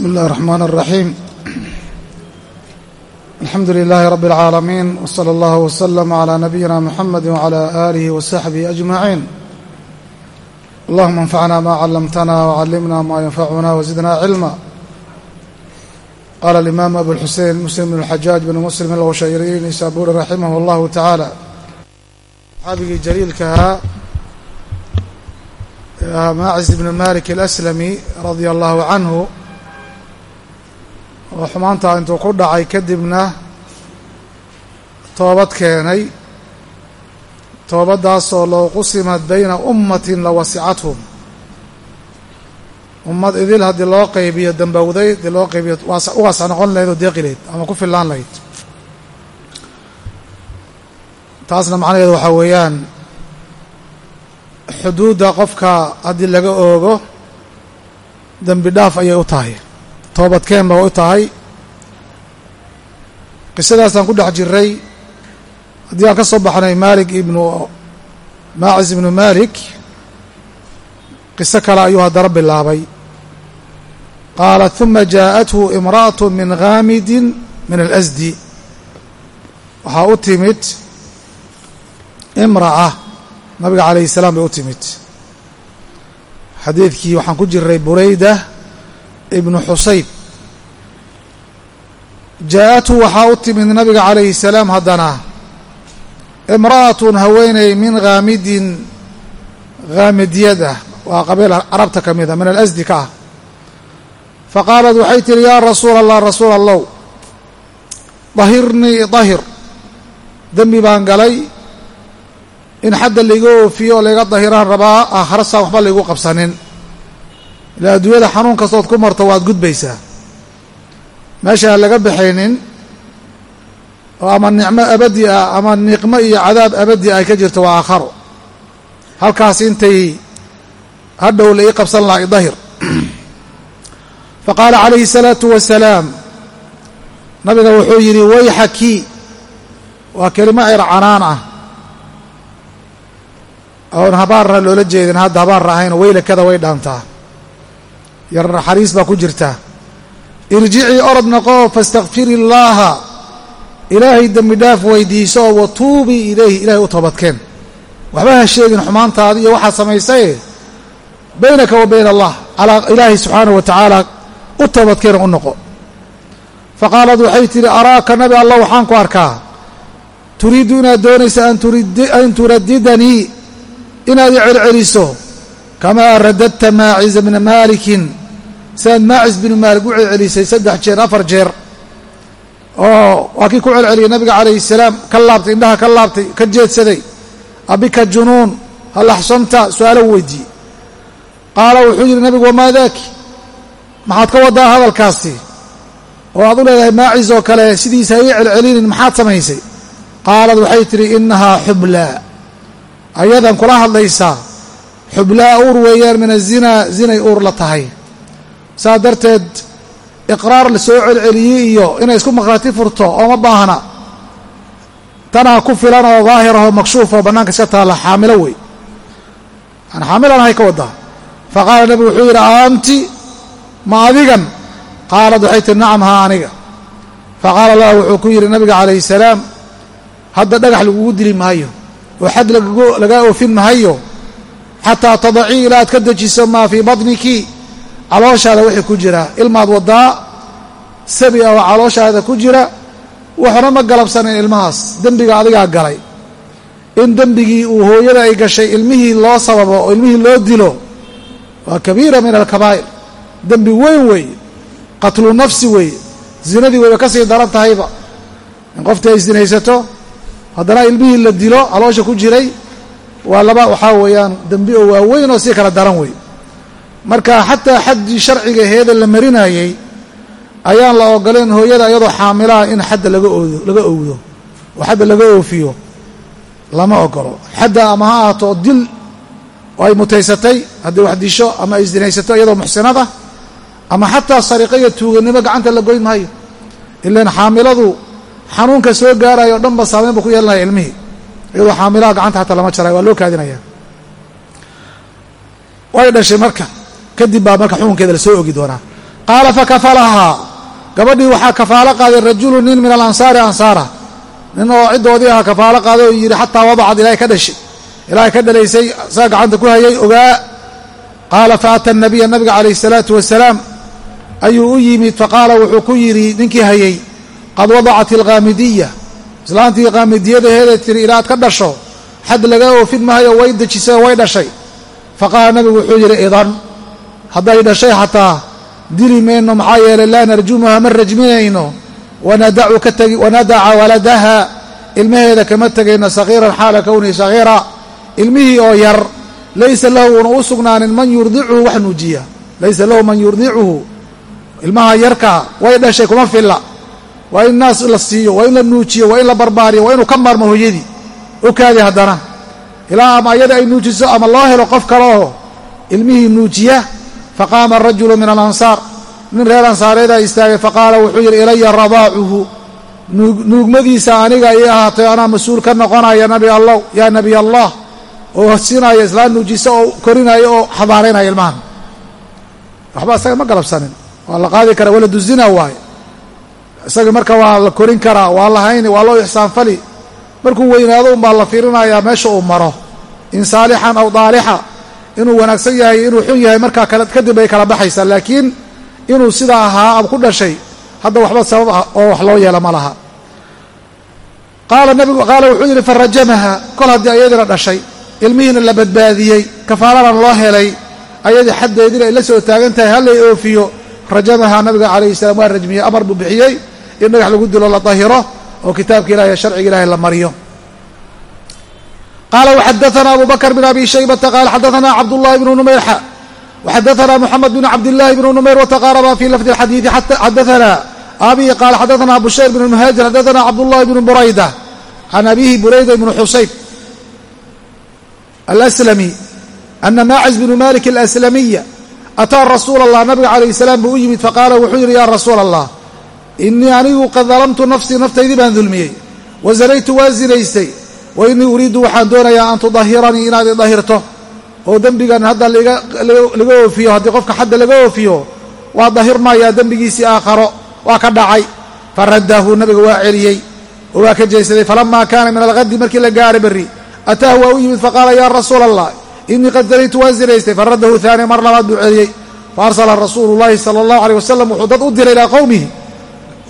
بسم الله الرحمن الرحيم الحمد لله رب العالمين وصلى الله وسلم على نبينا محمد وعلى آله وصحبه أجمعين اللهم انفعنا ما علمتنا وعلمنا ما ينفعنا وزدنا علما قال الإمام أبو الحسين مسلم بن الحجاج بن مسلم الغشيري نيسابوري رحمه الله تعالى صxaabigii jaliilkahaa ee ahaa maacis ibn malik alaslami radia allahu canhu oo xumaantaa intuu ku dhacay kadibna toobad keenay. Toobaddaasoo low qusimat bayna ummatin la wasicathum ummad idil haddii loo qaybiyo dambowday haddii loo qaybiyo u waasa noqon lahayd oo deeqi lahayd ama ku fillaan lahayd. Taasna macnaheedu waxaa weeyaan xuduudda qofka haddii laga oogo dembi dhaaf ayay u tahay toobadkeen ba u tahay. Qisadaasaan ku dhex jiray haddii aan ka soo baxnay maalik ibnu maacis ibnu maalik qiso kale ayuu haddana bilaabay. Qaala huma jaa'athu imra'atu min khaamidin min alasdi. Waxaa u timid imra'a nabiga calayhi salaam bay u timid. Xadiidkii waxaan ku jiray burayda ibnu xusayb. Jaa-athu waxaa u timid nabiga calayhi salaam haddana imra'atun haweeney min ghaamidin ghaamidiyad ah waa qabiil carabta ka mid a min alasdi ka ah. Faqaalat waxay tihi yaa rasuula allah rasuula allow dahirnii dahir. Dembi baan galay. In xadda laiga oofiyo oo layga dahiraan rabaa aakharasaan waxba laygu qabsanin ilaa adduunyada xanuun kastood ku marto waad gudbaysaa. Meesha aan laga baxaynin oo ama nicmo abadi ah ama niqmo iyo cadaab abadi ay ka jirto waa aakharo halkaas intay hadhow la ii qabsan lahaa idahir. Faqaala calayhi الsalaatu wasalaam nabiga wuxuu yidhi wayxaki waa kelimo cir canaan ah. Oon habaarna loola jeedin hadda habaarna ahayn weylakada way dhaantaa yar naxariis baa ku jirta. Irjicii orod noqo faistakfiri illaaha ilaahay dembi dhaaf weydiiso oo watuubii ilayhi ilahay u toobadkeen. Waxba ha sheegin xumaantaada iyo waxaad samaysaye. Baynaka wa bayna allah. Ilaahay subxaanahu wa tacaala u toobadkeena u noqo. Faqaalad waxay tidhi araaka nabi allah waxaan ku arkaa. Turiidu inaad doonaysa an turaddidanii inaad i celceliso. Kamaa radadta maaciza bna maalikin siaad maacis binu maalik u celcelisay saddex jeer afar jeer. Oo waa kii ku celceliyay nabiga calayhi salaam ka laabtay indhaha ka laabtay ka jeedsaday. Abika junuun halaxsanta su'aalo weydiiyey. Qaala wuxuu yidhi nabigu wamaa daaki maxaad ka wadaa hadalkaasi? Oo aad u leedahay maacis oo kale sidiisa ha ii celcelinin maxaad samaysay? Qaalad waxay tidhi innahaa xublaa. Ayadan kula hadlaysaa. Xublaa uur weeyaan min azinaa zinay uur la tahay saa darteed iqraar la soo celceliyey iyo inay isku maqraati furto ooma baahna. Tanaa ku filan oo daahirahoo makshuuf oo bannaanka iska taalla xaamilo wey. Aan xaamilanahay ka waddaa fa qaala nebigu wuxuu yidhi aanti ma adigan? Qaalad waxay tihi nacam haa aniga. Fa qaala allah wuxuu ku yidhi nabiga calayhi salaam hadda dhagax lagugu dili maayo oo xad lagaa oofin mahayo xataa tadacii ilaa aad ka dejiso maa fii badniki calooshaada wixii ku jira. Ilmaad waddaa sabi ah oo calooshaada ku jira waxuna ma galabsanin ilmahaas. Dembiga adigaa galay. In dembigii uu hooyada ay gashay ilmihii loo sababo oo ilmihii loo dilo waa kabiira min alkabaa'ir. Dembi weyn weeye qatlu nafsi weeye zinadii wayba ka sii daran tahayba. In qoftii ay sinaysato haddana ilmihii la dilo caloosha ku jiray waa laba waxaa weeyaan dembi oo waaweyn oo sii kala daran wey marka xataa xaddii sharciga heeda la marinayey ayaan la ogoleen hooyada iyadoo xaamilaha in xadda laga oodo laga owdo oo xadda laga oofiyo. Lama ogolo. Xadda ama ha ahaato dil oo ay mutaysatay haddii wax disho ama ay sinaysato iyadoo muxsinada ama xataa sariqa iyo tuuganimo gacanta la goyn maayo. Ilaan xaamiladu xanuunka soo gaarayo o dhan ba saameyn buu ku yeelanaya ilmihii. Iyadoo xaamilaha gacanta xataa lama jarayo waa loo kaadinaya. Way dhashay marka kadib baa marka xukunkeeda la soo ogi doonaa. Qaala fakafalahaa gabadhii waxaa kafaalo qaaday rajulu nin min alansaari ansaara. Nin oo ciddoodii aha kafaalo qaaday oo yidhi xataa wadacad ilaahay ka dhashay. Ilaahay ka dhalaysay saa gacanta ku hayay ogaa. Qaala faata nabiya nabiga calayhi salaatu wasalaam. Ayuu u yimid faqaala wuxuu ku yidhi ninkii hayay qad wadacat ilqaamidiya islaantii qaamidiyadaheeday tiri ilaad ka dhasho xad laga oofin mahayo way dejisay way dhashay. Faqaala nabigu wuxuu yidhi idan hadday dhashay xataa dili mayno maxaa yeelay laa narjumuha ma rajminayno. Wanadaca waladaha. Ilmaheeda kama tegayno sagiiran xaala kownihi sagiira ilmihii oo yar laysa lahu una u sugnaanin man yurdicuhu wax nuujiya. Laysa lahu man yurdicuhu ilmaha yarka way dhashay kuma filla. Waa in naas la siiyo waa in la nuujiyo waa in la barbaariyo waa inuu ka maarmo hooyadii. Okaadi haddana. Ilaa ama iyada ay nuujiso ama loo helo qof kaleoo ilmihii nuujiya faqaama rajulu min alansaar nin reer ansaareedaa istaagay faqaala wuxuu yidhi ilaya radaacuhu nuugmadiisa aniga ii ahaatay anaa mas'uul ka noqonaya nabi allow yaa nabiy allah oo siinaya islaan nuujisa oo korinaya oo xabaaraynaya ilmahan waxba isaga ma galabsanin waa la qaadi karaa waladu zina waaye isaga marka waa la korin karaa waa la hayni waa loo ixsaanfali markuu weynaado unbaa la fiirinayaa meesha uu maro in saalixan aw daalixa inuu wanaagsan yahay inuu xun yahay markaa kadib bay kala baxaysaa. Laakiin inuu sidaa ahaa ama ku dhashay hadda waxba sabab ah oo wax loo yeela ma laha. Qaala nabigu qaala wuxuu yidhi farajamaha. Kol haddii ayadina dhashay ilmihiina la badbaadiyey kafaaladan loo helay ayadii xaddeedina ay la soo taagan tahay hallay oofiyo? Rajamaha nabiga calayhi salaam waa rajmiyey amar buu bixiyey in dhagax lagu dilo la dahiro oo kitaabka ilahi sharciga ilahi la mariyo qala wxadaana abu bakr bn abi shaybata qala xadaana cabdاllahi bnu numayr wxadaana mxamed bn cabdillahi bn numayr wataqaaraba fi lafdi xadiidi xadaana abi qala xadaana bushayr bn muhaajir xadaana cabdullahi bn burayda can abihi burayda bn xusayb alslami ana naacis bnu malik alaslamiya ataa rasuula allah nabiga calayh salaam buu u yimid faqaala wuxuu yidhi yaa rasuula allah inii anigu qad dalamtu nafsii naftaydii baan dulmiyey wa zanaytu waan zinaystay wa innii uriiddu waxaan doonayaa an tudahiranii inaad idahirto oo dembigan hadda laga oofiyo haddii qofka xadda laga oofiyo waa dahir dahirmayaa dembigiisii aakharo waa ka dhacay. Faraddahu nabiga waa celiyey. Oo waa ka jeesaday falamaa kaana min alghadi markii la gaaray berri ataahu waa u yimid faqaala yaa rasuul allah inii qad zanitu waan zinaystay. Faraddahu taaniya mar labaad buu celiyey. Fa arsala rasuulu llahi sala allahu aleyh wasalam wuxuu dad u diray ilaa qowmihi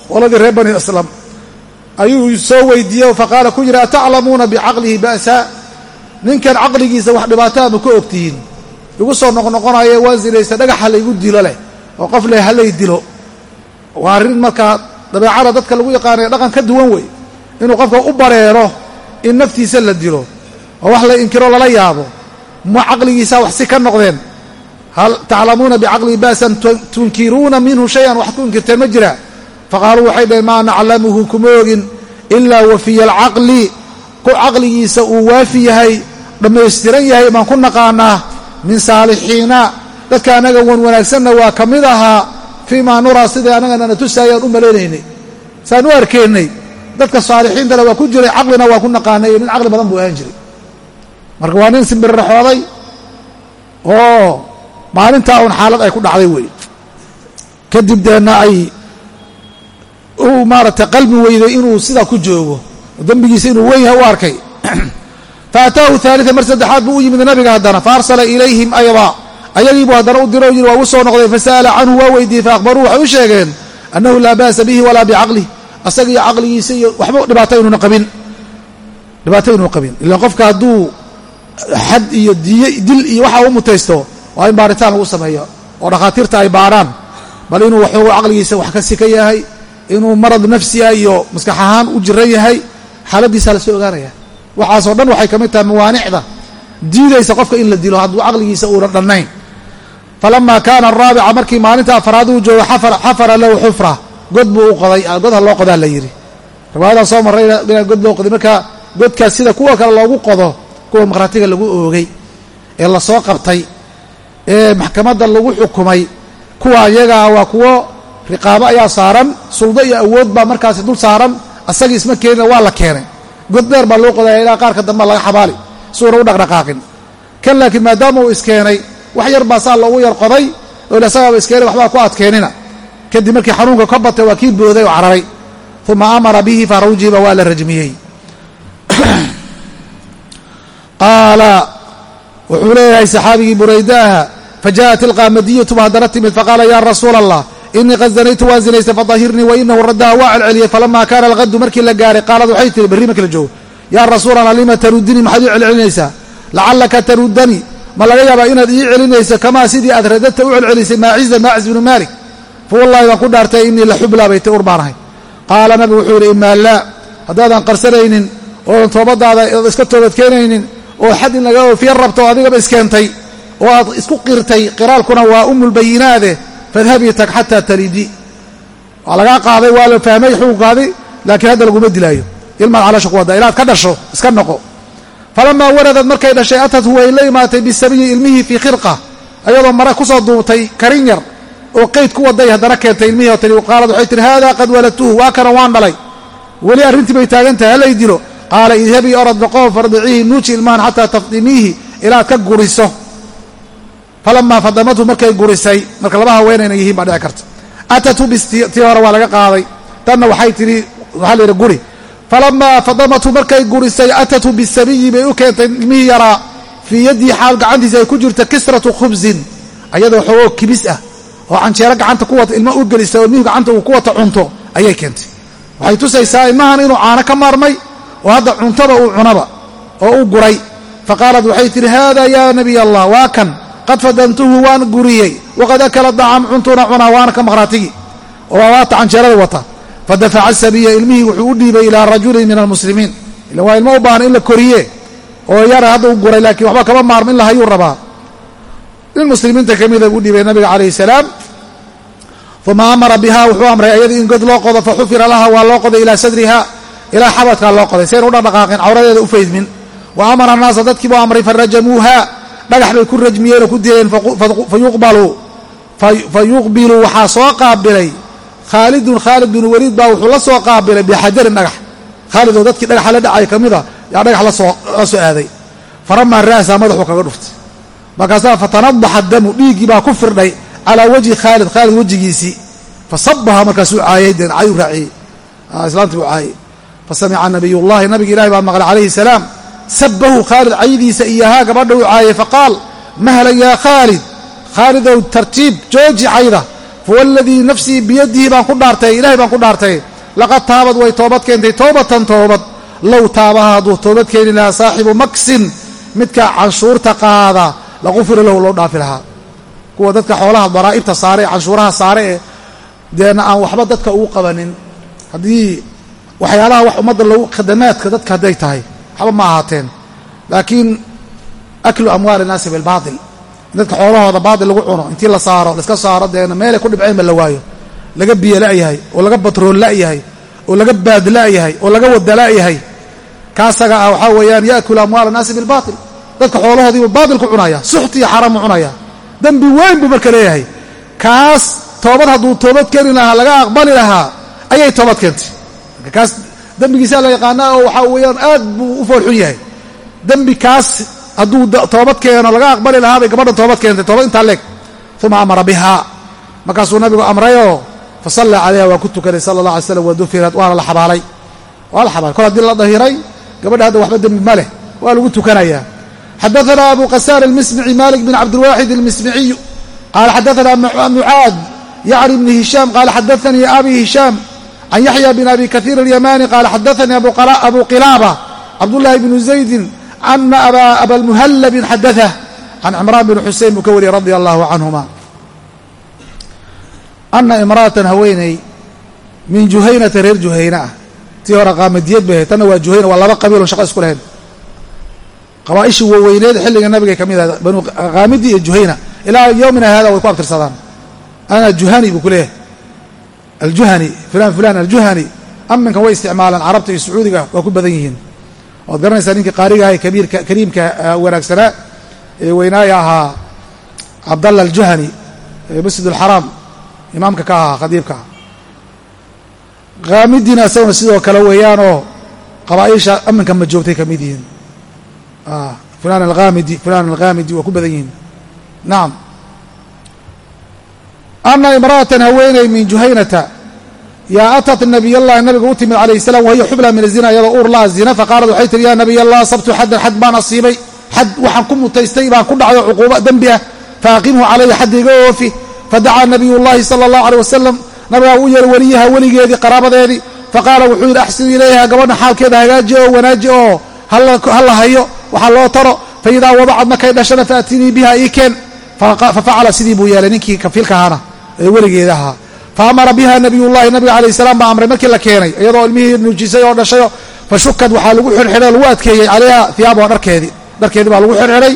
waladii reer bani aslam ayuu soo weydiiyey faqaala ku yidhi ataclamuuna bicaqlihi ba'sa? Ninkan caqligiisa wax dhibaataa ma ka ogtihiin. Igu soo noqnoqonaye waa zinaysta dhagaxa laygu dilo leh oo qof leh halay dilo. Waa arrin markaa dabeecada dadka lagu yaqaanaya dhaqan ka duwan wey. Inuu qofka u bareero in naftiisa la dilo oo wax la inkiro lala yaabo ma caqligiisa wax si ka noqdeen. Hal taclamuuna bicaqlihi ba'san tunkiruuna minhu shayan wax ku inkirteen ma jira faqaaluu waxay dhaheen maa naclamuhu kuma ogin ilaa wafiya alcaqli. Ku caqligiisa uu waafi yahay dhammaystiran yahay baan ku naqaanaa min saalixiina. Dadka annaga wan wanaagsanna waa ka mid ahaa fii maa nuraa sidai annagana na tusaayaan u malaynaynay saan u arkaynay. Dadka saalixiintana waa ku jiray caqlina waa ku naqaanay nin caqli badan buu ahaan jiray. Marka waa nin simbirraxooday oo maalintaa un xaalad ay ku dhacday wey. Kadib deenna ay uu maaragtay qalbi weyday inuu sidaa ku joogo. Dembigiisa inuu wen yahay u arkay. Faataahu ثaaliثa mar saddexaad buu u yimid nabiga haddana faarsala ilayhim ayda ayagiibuu haddana u diro o yidhi waa u soo noqday fasa'ala canhu waa weydiiyey faakbaruu waxay u sheegeen annahu laa ba'sa bihi walaa bicaqlih asaga caqligiisa iyo waxba dhibaato inuuna qabin. Dhibaato inuu qabin. Ilaan qofka hadduu xad iyo diy dil iyo waxa u mutaysto waa in baaritaan lagu sameeyo oo dhakhaatiirta ay baarhaan bal inuu waxoogu caqligiisa wax ka yahay inuu marad nafsiya iyo maskax ahaan u jiran yahay xaaladiisaa la soo ogaanaya. Waxaasoo dhan waxay ka mid tahay mawaanicda. Diidaysa qofka in la dilo hadduu caqligiisa uunan dhannayn. Falamaa kaana araabica markii maalinta afraad uu joogo xafara lahu xufra. God buu u qoday god ha loo qodaa la yidhi. Riwaayadan soo marray inaa god loo qoday. Marka godkaas sida kuwa kale loogu qodo kuwa maqhraatiga lagu oogay ee la soo qabtay ee maxkamadda lagu xukumay kuwa iyagaa waa kuwo riqaabo ayaa saaran suldo iyo awood baa markaasi dul saaran asagii isma keenina waa la keenay. God dheer baa loo qodaya ilaa qaarka dambe laga xabaali suuna u dhaqdhaqaaqin. Kan laakiin maadaama uu iskeenay wax yar baa saa loogu yar qoday oo asagaaba iskeenay waxbaa ku adkeenina. Kadib markii xanuunka ka batay waa kii booday oo cararay. Uma amara bihi farujiba waa la rajmiyey. Qaala wuxuu leeyahay saxaabigii buraydaaha fajaءat ilqaamadiyatu haddana timid faqaala ya rasuula allah inii qad zanaytu waan zinaystay fadahirnii wainahu raddaha waa celceliyey falama kaana alqadu markii la gaaray qaalad waxay tihi berri markii la joogo yaa rasuul allah lima tarudinii maxaad ii celcelinaysaa? Lacallaka tarudanii ma laga yaabaa inaad ii celinayso kamaa sidii aad radadta u celcelisay maaciza maacis bnu maalik? Fa wallahi baan ku dhaartay inii la xublaa bay ti ur baanahay qaala nabigu wuxuu yidhi imaa laa haddaadan qarsanaynin oodan toobadaada iska toobadkeenaynin oo xad in laga oofiya rabto oo adigaba iskeentay oo aad isku qirtay qiraalkuna waa umulbayinaade fadhabii tag xataa talidi waa lagaa qaaday waa la fahmay xukunkaadi laakiin hadda laguma dilaayo ilmaad caloosha ku wadda inaad ka dhasho iska noqo falamaa waradad markay dhashay atat way la imaatay bisabiyi ilmihii fii khirqa ayadoo mare ku soo duubtay karin yar oo qeyd ku waday haddana keentay ilmihii oo tiri qaalad waxay tihi haadaa qad waladtuhu waa kana waan dhalay weli arrintii bay taagan tahay halay dilo qaala idhabii orad noqoo fardiciihi nuuji ilmahan tafdimiihi ilaad ka guriso falamaa fadamathu markay gurisay marka laba haweenayna yihiin baa dhici karta. Atatu bistii hore waa laga qaaday. Tanna waxay tihi waxaa la yidhi guri. Falamaa fadamathu markay gurisay atatu bisabiyi bay u keentay ilmihii yaraa fii yaddii xaal gacantiisa ay ku jirta kisratu khubsin ayadoo xogoo kibis ah oo canjeero gacanta ku wata ilmo u gelisa oo ilmihii gacanta uu ku wata cunto ayay keentay. Waxay tusaysaa ilmahan inuu caano ka maarmay oo hadda cuntaba uu cunaba oo u guray. Faqaalat waxay tihi haada yaa nabiy allah waa kan qad fadantuhu waan guriyey waqad akala dacam cuntuna cunaa waana ka maqhraatigi oo waata canjeerada wata fadafaca sabiya ilmihii wuxuu u dhiibay ilaa rajulin min almuslimiin. Ila waa ilmo u baahan in la koriye oo yara hadda u guray laakiin waxba kama maarmo in lahayuu rabaa. Nin muslimiinta ka mida u dhiibay nabiga calayhi salaam. Uma amara biha wuxuu amray ayadii in god loo qodo faxufira laha waa loo qoday ilaa sadriha ilaa xabadkaa loo qoday. Sayn u dhaqdhaqaaqeen cawradeeda u faydmin. Wa amara annaasa dadkii buu amray farajamuuha dhagax bay ku rajmiyeen oo ku dileen fa yuqbiluu waxaa soo qaabilay khaalidun khaalid bin waliid baa wuxuu la soo qaabilay bixajarin dhagax khaalid oo dadkii dhagaxa la dhacay ka mida yaa dhagax la soo aaday. Faramaa ra'sa madaxuu kaga dhuftay. Markaasaa fatanadaxa damu dhiiggii baa ku firdhay calaa wajhi khaalid khaalid wejigiisii. Fasabaha markaasuu caayay deen cayu raaciyey islaantii buu caayay. Fasamica nabiyullahi nabiga ilahi baa maqlay calayhi salaam sabahu khaalid cayidiisa iyahaa gabadha uu caayay faqaal mahlan yaa khaalid khaalidow tartiib jooji cayda fawaladii nafsii biyadihi baan ku dhaartay ilahay baan ku dhaartay laqad taabad way toobad keentay toobatan toobad low taabaha hadduu toobad keeni lahaa saaxibu maksin midka canshuurta qaada laqufira lahu loo dhaafi lahaa. Kuwa dadka xoolaha daraa'ibta saare ee canshuuraha saare ee deena aan waxba dadka ugu qabanin haddii waxyaalaha wax ummadda lagu khadamaadka dadka hadday tahay waxba ma ahaateen. Laakiin aklu amwaali naasi bilbaatil dadka xoolahooda baatil lagu cuno intii la saaro laiska saaro deena meelay ku dhibceenba la waayo. Laga biyo la'yahay oo laga batrool la'yahay oo laga baad la'yahay oo laga wada la'yahay kaasaga ah waxaa weeyaan yaakulu amwaala naasi bilbaatil dadka xoolahoodiibuu baatil ku cunaya suxti iyo xaraam u cunaya. Dembi weyn buu marka leeyahay. Kaas toobad hadduu toobad keeni lahaa laga aqbali lahaa ayay toobad keentay. Kaas dembigiisaa la yaqaanaa oo waxaa weeyaan aad buu u foolxun yahay. Dembi kaas hadduu toobad keeno laga aqbali lahaabay gabadha toobad keentay. Toobad intaa leeg. Uma amara bihaa markaasuu nabigu amrayoo fa fasalla calayha waa ku tukaday sala allah alay slam wadufirat waana la xabaalay. Waa la xabaalay. Kol haddii la dahiray gabadha hadda waxba dembi ma leh. Waa lagu tukanayaa xadaana abu qasaan almismici malik bin cabdiilwaaxid almismiciyu qaala xadaana mucaad yacri bni hishaam qaala xadaanii abi hishaam can yaxya bin abi kahiir alyamani qaala xadaanii abu qilaaba cabdullaahi bnu zaydin ana abalmuhallabin xadaah can cimraan bn xusein buu ka wariyey radia allahu canhuma ana imra'atan haweeney min juhaynata reer juhayne ah tii hore qaamadiyad bahe tanna waa juhayna waa laba qabiiloo shaqo isku lahayn qabaa'ishii waaweyneed xilliga nabiga ka mid ah banu qaamidi iyo juhayna ilaa yowmina haada way ku abtirsadaan ana juhani buu ku leeyahay aljuhani fulan fulan aljuhani aminkan way isticmaalaan carabta iyo sacuudiga waa ku badan yihiin waad garanaysaa ninkii qaarigaha kabiirka kariimka wanaagsanaa ee weynaaya ahaa cabdalla aljuhani masjid alxaraam imaamka ka ahaa khadiibka kaamidiina isaguna sidoo kale weeyaanoo qabaaisha aminkan ma joogtay ka mid yihiin fulan alhamidi fulan alhamidi waa ku badan yihiin nacam ana imra'atan haweeney min juhaynata yaa atat nabiy allahi nabiga u timid calayh salam wahiya xubla min azina iyadoo uur laa zina faqaalat waxay tihi yaa nabiy allah sabtu xaddan xad baan asiibay xad waxaan ku mutaystay baan ku dhacdo cuquuba dembi ah faaqimhu calaya xadda iga oofi fadacaa nabiy llahi sala allahu aleyh wasalam nabigaa u yeer weliyaha weligeedii qaraabadeedii faqaala wuxuu yidhi axsin ilayha gabadha xaalkeeda hagaaji oo wanaaji oo hala hayo waxaa loo taro fa idaa wadacad markay dhashana faatinii biha ii keen fafacala sidii buu yeelay ninkii kafiilka ee weligeeda ahaa fa amara biha nabiyullahi nabiga calayh salaam baa amray markii la keenay iyadoo ilmihii nuujisay oo dhashayo fa waxaa lagu xirxidhay o lagu adkeeyey calayha hiyaabaha dharkeedii dharkeedii baa lagu xirxidhay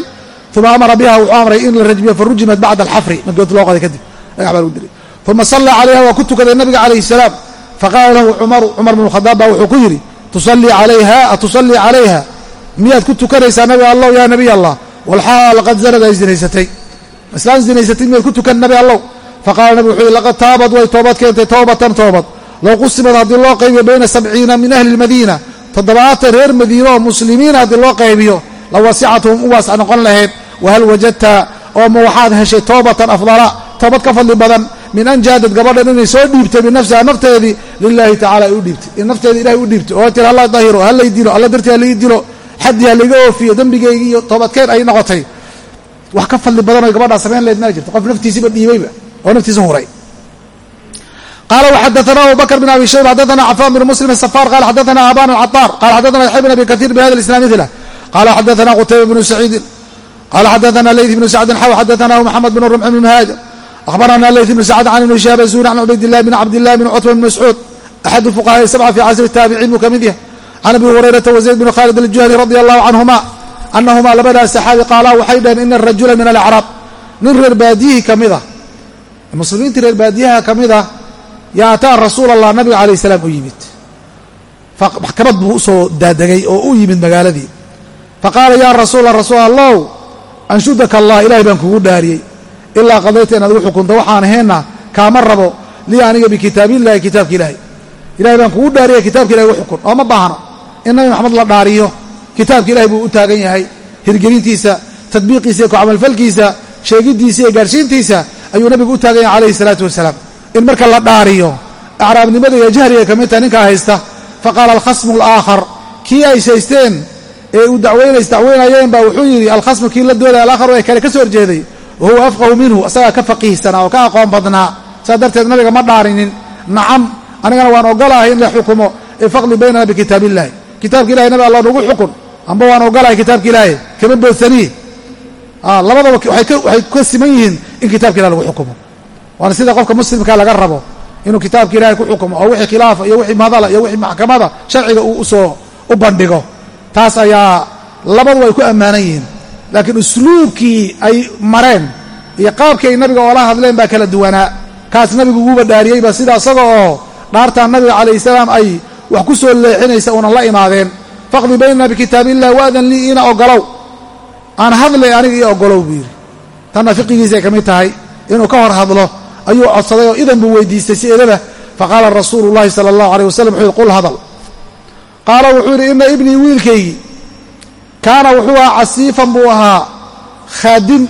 uma amara biha wuxuu amray in la rajmiyo farujimat bacda alxafri markood loo qoday kadib. Dhagax baa lagu dilay. Uma sallaa calayha waa ku tukaday nabiga calayhi salaam. Faqaala lahu cumaru cumar bnu khadaab baa wuxuu ku yidhi tusallii calayha atusallii calayha. Miyaad ku tukanaysaa nabi allow yaa nabiy allah walxaal qad zanad ay islaan zinaysatay miyaad ku tukan nabi allow faqala nabi wuxuu yihi laqad taabad way toobad keentay towbatan toobad low qusimad haddii loo qaybiyo bayna sabciina min ahli lmadiina toddobaatan reer madiina oo muslimiina haddii loo qaybiyo la wasicathum u waasc noqon lahayd wahal wajadta oo ma waxaad heshay toobatan afdala toobad ka fadli badan min an jaadad gabadhan inay soo dhiibtay binafsiha nafteedii lilaahi tacala ay u dhiibtay in nafteeda ilahay u dhiibtay oo tir halla dahiro hallay dilo alla dartii halii dilo xaddii halaiga oofiyo dembigaygi iyo toobadkeen ay noqotay wax oo naftiisa huray qala wxadaثna abu bakr bn abi shayba xadaثna cafan bn muslim الsfar qala xadaثna aban الcaطاr qala xadaثna yaxya bn abi kaثيir bhada الاسلام mثlah qala xadaثna qtayba bn saciidin qala xadaثna layث bn sacdin xaw xadaثna mxamed bn rumx bn mhaajir akhbarana layث bn sacd can ibn shihab zuri can cubaydالlah bn cabdالlah bn cutba bn mascuud axad fuqahaai sabca fi casri الtaabiciin buu ka mid yahay can abi hurayrata wazayd bn khalid aljuhani radi allahu canhuma anahuma labadaas saxaabi qaalaa waxay dhaheen ina rajula min alacraab nin reer baadiyihii ka mid ah muslimiintii reer baadiyaha ka mid ah yaa ataa rasuul allah nabiga calayh salaam u yimid. Maxkamad buu u soo daadegay oo u yimid magaaladii. Faqaala yaa rasuula rasuul allow anshudaka allah ilahay baan kugu dhaariyey. Ilaa qadayta inaad igu xukunto waxaan ahayna kaama rabo lii aniga bikitaabillahi kitaabka ilaahay. Ilahay baan kugu dhaariyay kitabka ilahay igu xukun. Oo ma baahno in nabi maxamed la dhaariyo. Kitaabka ilahay buu u taagan yahay. Hirgelintiisa tadbiiqiisa iyo ku-camalfalkiisa sheegiddiisa iyo gaadhsiintiisa ayuu nabigu u taagan calayhi salaatu wasalaam in marka la dhaariyo acraabnimada iyo jahriga ka mid taha ninkaa haysta faqaala alkhasmu alaakhar kii ay shaysteen ee uu dacweynays dacweynayeen baa wuxuu yidhi alkhasmu kii la doodaya alaakharu ee kale ka soo horjeeday wa huwa afqahu minhu asagaa ka faqiihsanaa oo ka aqoon badnaa saas darteed nabiga ma dhaarinin nacam anigana waan ogolahay in la xukumo ee faqli baynana bikitaab illahi kitaabka ilahay nabi alla nugu xukun amba waan ogolahay kitaabka ilaahay kama boodsanii labadaba waxay ka siman yihiin in kitaabka ilahi lagu xukumo. Waana sida qofka muslimka laga rabo inuu kitaabka ilahay ku xukumo oo wixii khilaafa iyo wixii madala iyo wixii maxkamada sharciga uu u soo u bandhigo. Taas ayaa labaduba ay ku ammaanan yihiin. Laakiin usluubkii ay mareen iyo qaabkii ay nabiga oola hadleen baa kala duwanaa. Kaas nabigu uguba dhaariyeyba sida isaga oo dhaartaa nabiga calayh salaam ay wax ku soo leexinaysa uunan la imaadeen. Faqdi baynana bikitaab illah waadan lii iina ogolow aan hadlay aniga ii ogolow buu yidhi tanna fiqigiisay ka mid tahay inuu ka hor hadlo ayuu codsaday oo idan buu weydiistay si edaba faqaala rasuulu llahi sala allahu aleyh wasalam wuxuu yidhi qul hadal. Qaala wuxuu yidhi ina ibnii wiilkaygii kaana wuxuu ahaa casiifan buu ahaa khaadim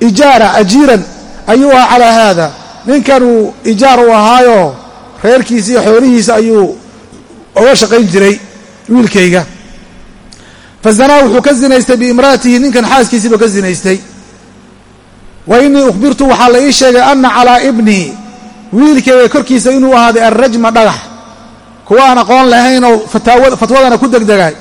ijaara ajiiran ayuu ahaa calaa haada. Ninkanuu ijaar u ahaayo reerkiisa iyo xoolihiisa ayuu uga shaqayn jiray wiilkayga. Fazanaa wuxuu ka zinaystay biimra'atihi ninkan xaaskiisiibuu ka zinaystay wa innii ukhbirtu waxaa la ii sheegay anna calaa ibnii wiilkayga korkiisa inuu ahaaday alrajma dhagax. Kuwa aan aqoon lahayn oo fatwadana ku degdegaay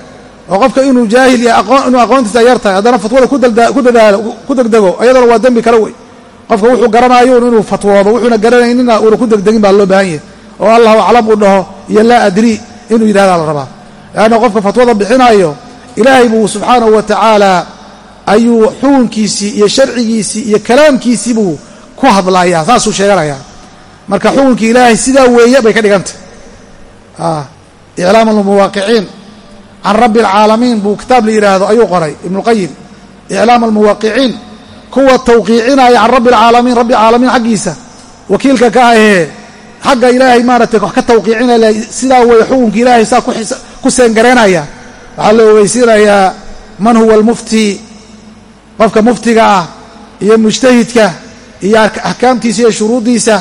oo qofka inuu jaahil iyo inuu aqoontiisa yar tahay. Haddana fatwada ku dadaalo ku degdego iyadana waa dembi kale wey. Qofka wuxuu garanayun inuu fatwoodo wuxuuna garanaynina uuna ku degdegin baa loo baahan yahay. Oo allahu aclam uu dhaho iyo laa adri inuu yidhahdaa la rabaa. Leanna qofka fatwada bixinayo ilaahay buu subxaanahu wa tacaala ayuu xukunkiisii iyo sharcigiisii iyo kalaamkiisii buu ku hadlayaa saasuu sheeganayaa. Marka xukunkii ilaahay sidaa weeye bay ka dhigantah iclaam almuwaaqiciin can rabbi alcaalamiin buu kitaab la yidhaahdo ayuu qoray ibnuqayim iclaam almuwaaqiciin kuwa tawqiicinaya can rabbi alcaalamiin rabbi alcaalamiin xaggiisa. Wakiilka ka ahee xagga ilaahay maaratay wax ka tawqiicinaya sidaa weeye xukunka ilaahay saa ku seengareynaya waxaa la ogeysiinayaa man huwa almufti qofka muftiga ah iyo mujtahidka iyo axkaamtiisa iyo shuruuddiisa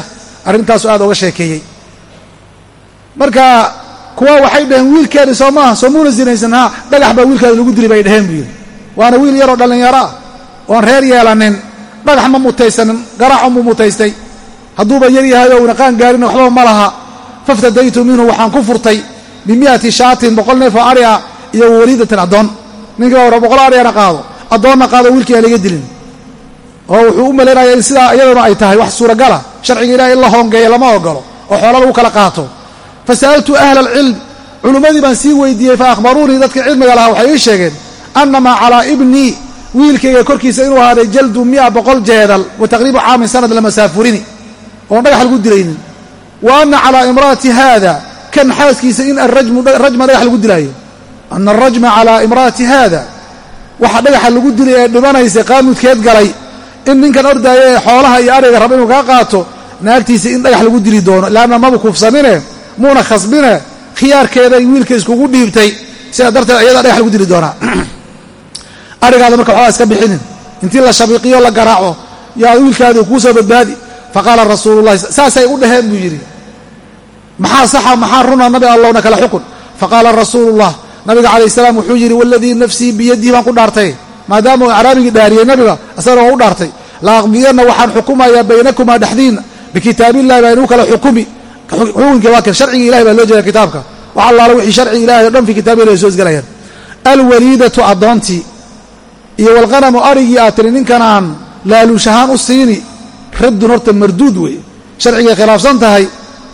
arrintaasu aad oga sheekeeyey. Marka kuwa waxay dhaheen wiilkeedi soo maaha soo muuna sinaysan ha dhagax baa wiilkeeda lagu dili bay dhaheen buu yidhi. Waana wiil yaroo dhallinyaro ah oon reer yeelanin dhagax ma mutaysanin garaaco mu mutaystay. Hadduuba yar yahay oo una qaan gaarin waxbaba ma laha. Faftadaytu minhu waxaan ku furtay bimi'ati shaatin boqol neef oo ari ah iyo waliidatin addoon. Ninkii baa wara boqol ariana qaado addoonna qaado wiilkii aan laga dilin. Oo wuxuu u malaynaya in sidaa iyaduna ay tahay wax suuragala sharciga ilahi in la hoongeeya lama ogolo oo xoolo lagu kala qaato. Fa sa'altu ahla alcilm culimmadii baan sii weydiiyey fa akhbaruunii dadkii cilmiga lahaa waxay ii sheegeen annamaa calaa ibnii wiilkayga korkiisa inuu ahaaday jaldu mia boqol jeedal wa taqriibu caamin sanad lama saafurini oon dhagax lagu dilaynin. Wa ana calaa imra'ati haada kan xaaskiisa in arajma dhagax lagu dilaayo. Ana arajma calaa imra'ati haada waxa dhagaxa lagu dilay ee dhibanaysa qaamudkeed galay. In ninkan ordaaya ee xoolaha iyo ariga raba inuu kaa qaato naagtiisa in dhagax lagu dili doono. Leanna maba kuufsanine muuna khasbine khiyaarkeeday wiilka iskugu dhiibtay. Sidaa darteed ayadaa dhagax lagu dili doonaa. Arigaada marka waxbaa iska bixinin. Intii la shabiiqiyo la garaaco yaa wiilkaadi kuu soo badbaadi. Faqaala rasuulu llahi saasay u dhaheen buu yidhi. Maxaa saxa maxaa runa nabi allowna kala xukun. Faqaala rasuulullah nabiga calayh salaam wuxuu yidhi waladii nafsii biyadihi baan ku dhaartay. Maadaama uu acraabigii dhaariyey nabiga isagana waa u dhaartay. La aqdiyanna waxaan xukumayaa baynakumaa dhexdiinna bikitaabillahi baa inuu kala xukumi. Xukunkii waa kan sharcigii ilahay baa loo jeeda kitaabka. Wax allaala wixii sharci ilahay o dhan fii kitabillahi ay soo isgalayaan. Alwaliidatu addoontii iyo walqanamu arigii aad tiri ninkanaan laaluush ahaan u siini raddun horta marduud weeye. Sharcigay khilaafsan tahay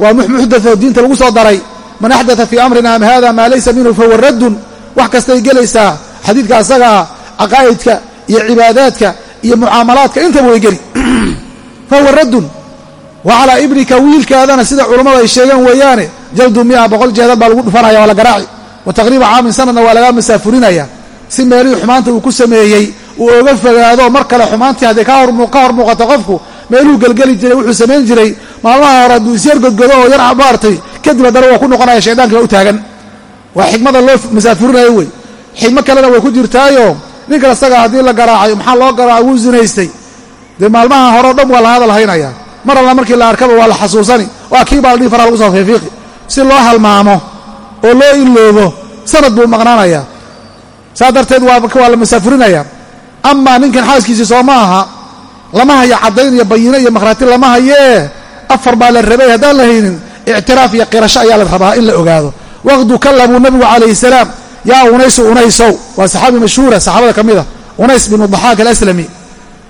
waa muxdatoo diinta lagu soo daray man axdaa fii amrina hada maa laysa minhu fahuwa raddun. Wax kastay gelaysaa xadiidka asagaa caqaa'idka iyo cibaadaadka iyo mucaamalaadka intaba way geli. Fahuwa raddun. Wa calaa ibnika wiilkaadana sida culammadu ay sheegeen weeyaane jaldu mia boqol jeedal baa lagu dhufanaya waa la garaaci wa taqriiba caamin sanadna waa lagaa masaafurinaya. Si meelihii xumaanta uu ku sameeyey uu oga fogaado mar kale xumaantii hadday ka hor muuqato qofku meeluu gelgeli jiray wuxuu samayn jiray maalmaha hore hadduu isyar oo yar maartay kadib haddana waa ku noqonaya shaydaanki baa u taagan. Waa xikmada loo masaafurinayo wey. Xikmo kalena way ku jirtaayo ninkan isaga haddii la garaacayo maxaa loo garaaco wuu zinaystay. Dee maalmaha hore o dhan waa la hadal haynaya mar alla markii la arkaba waa la xasuusani. Waa kii baa la dhihi lagu soo fiifiiqi si loo halmaamo oo loo iloobo sanad buu maqnaanaya saa darteed waa la masaafurinaya amaa ninkan xaaskiisii soo ma aha lama hayo caddayn iyo bayino iyo makhraati lama hayee. Afar baa la rabay haddaan la haynin ictiraaf iyo qirasho ayaa la rabaa in la ogaado. Waqdu kallamuu nabigu calayhi salaam yaa unaysu unaysow. Waa saxaabi mashhuura saxaabada ka mid a unays binu daxaak alaslami.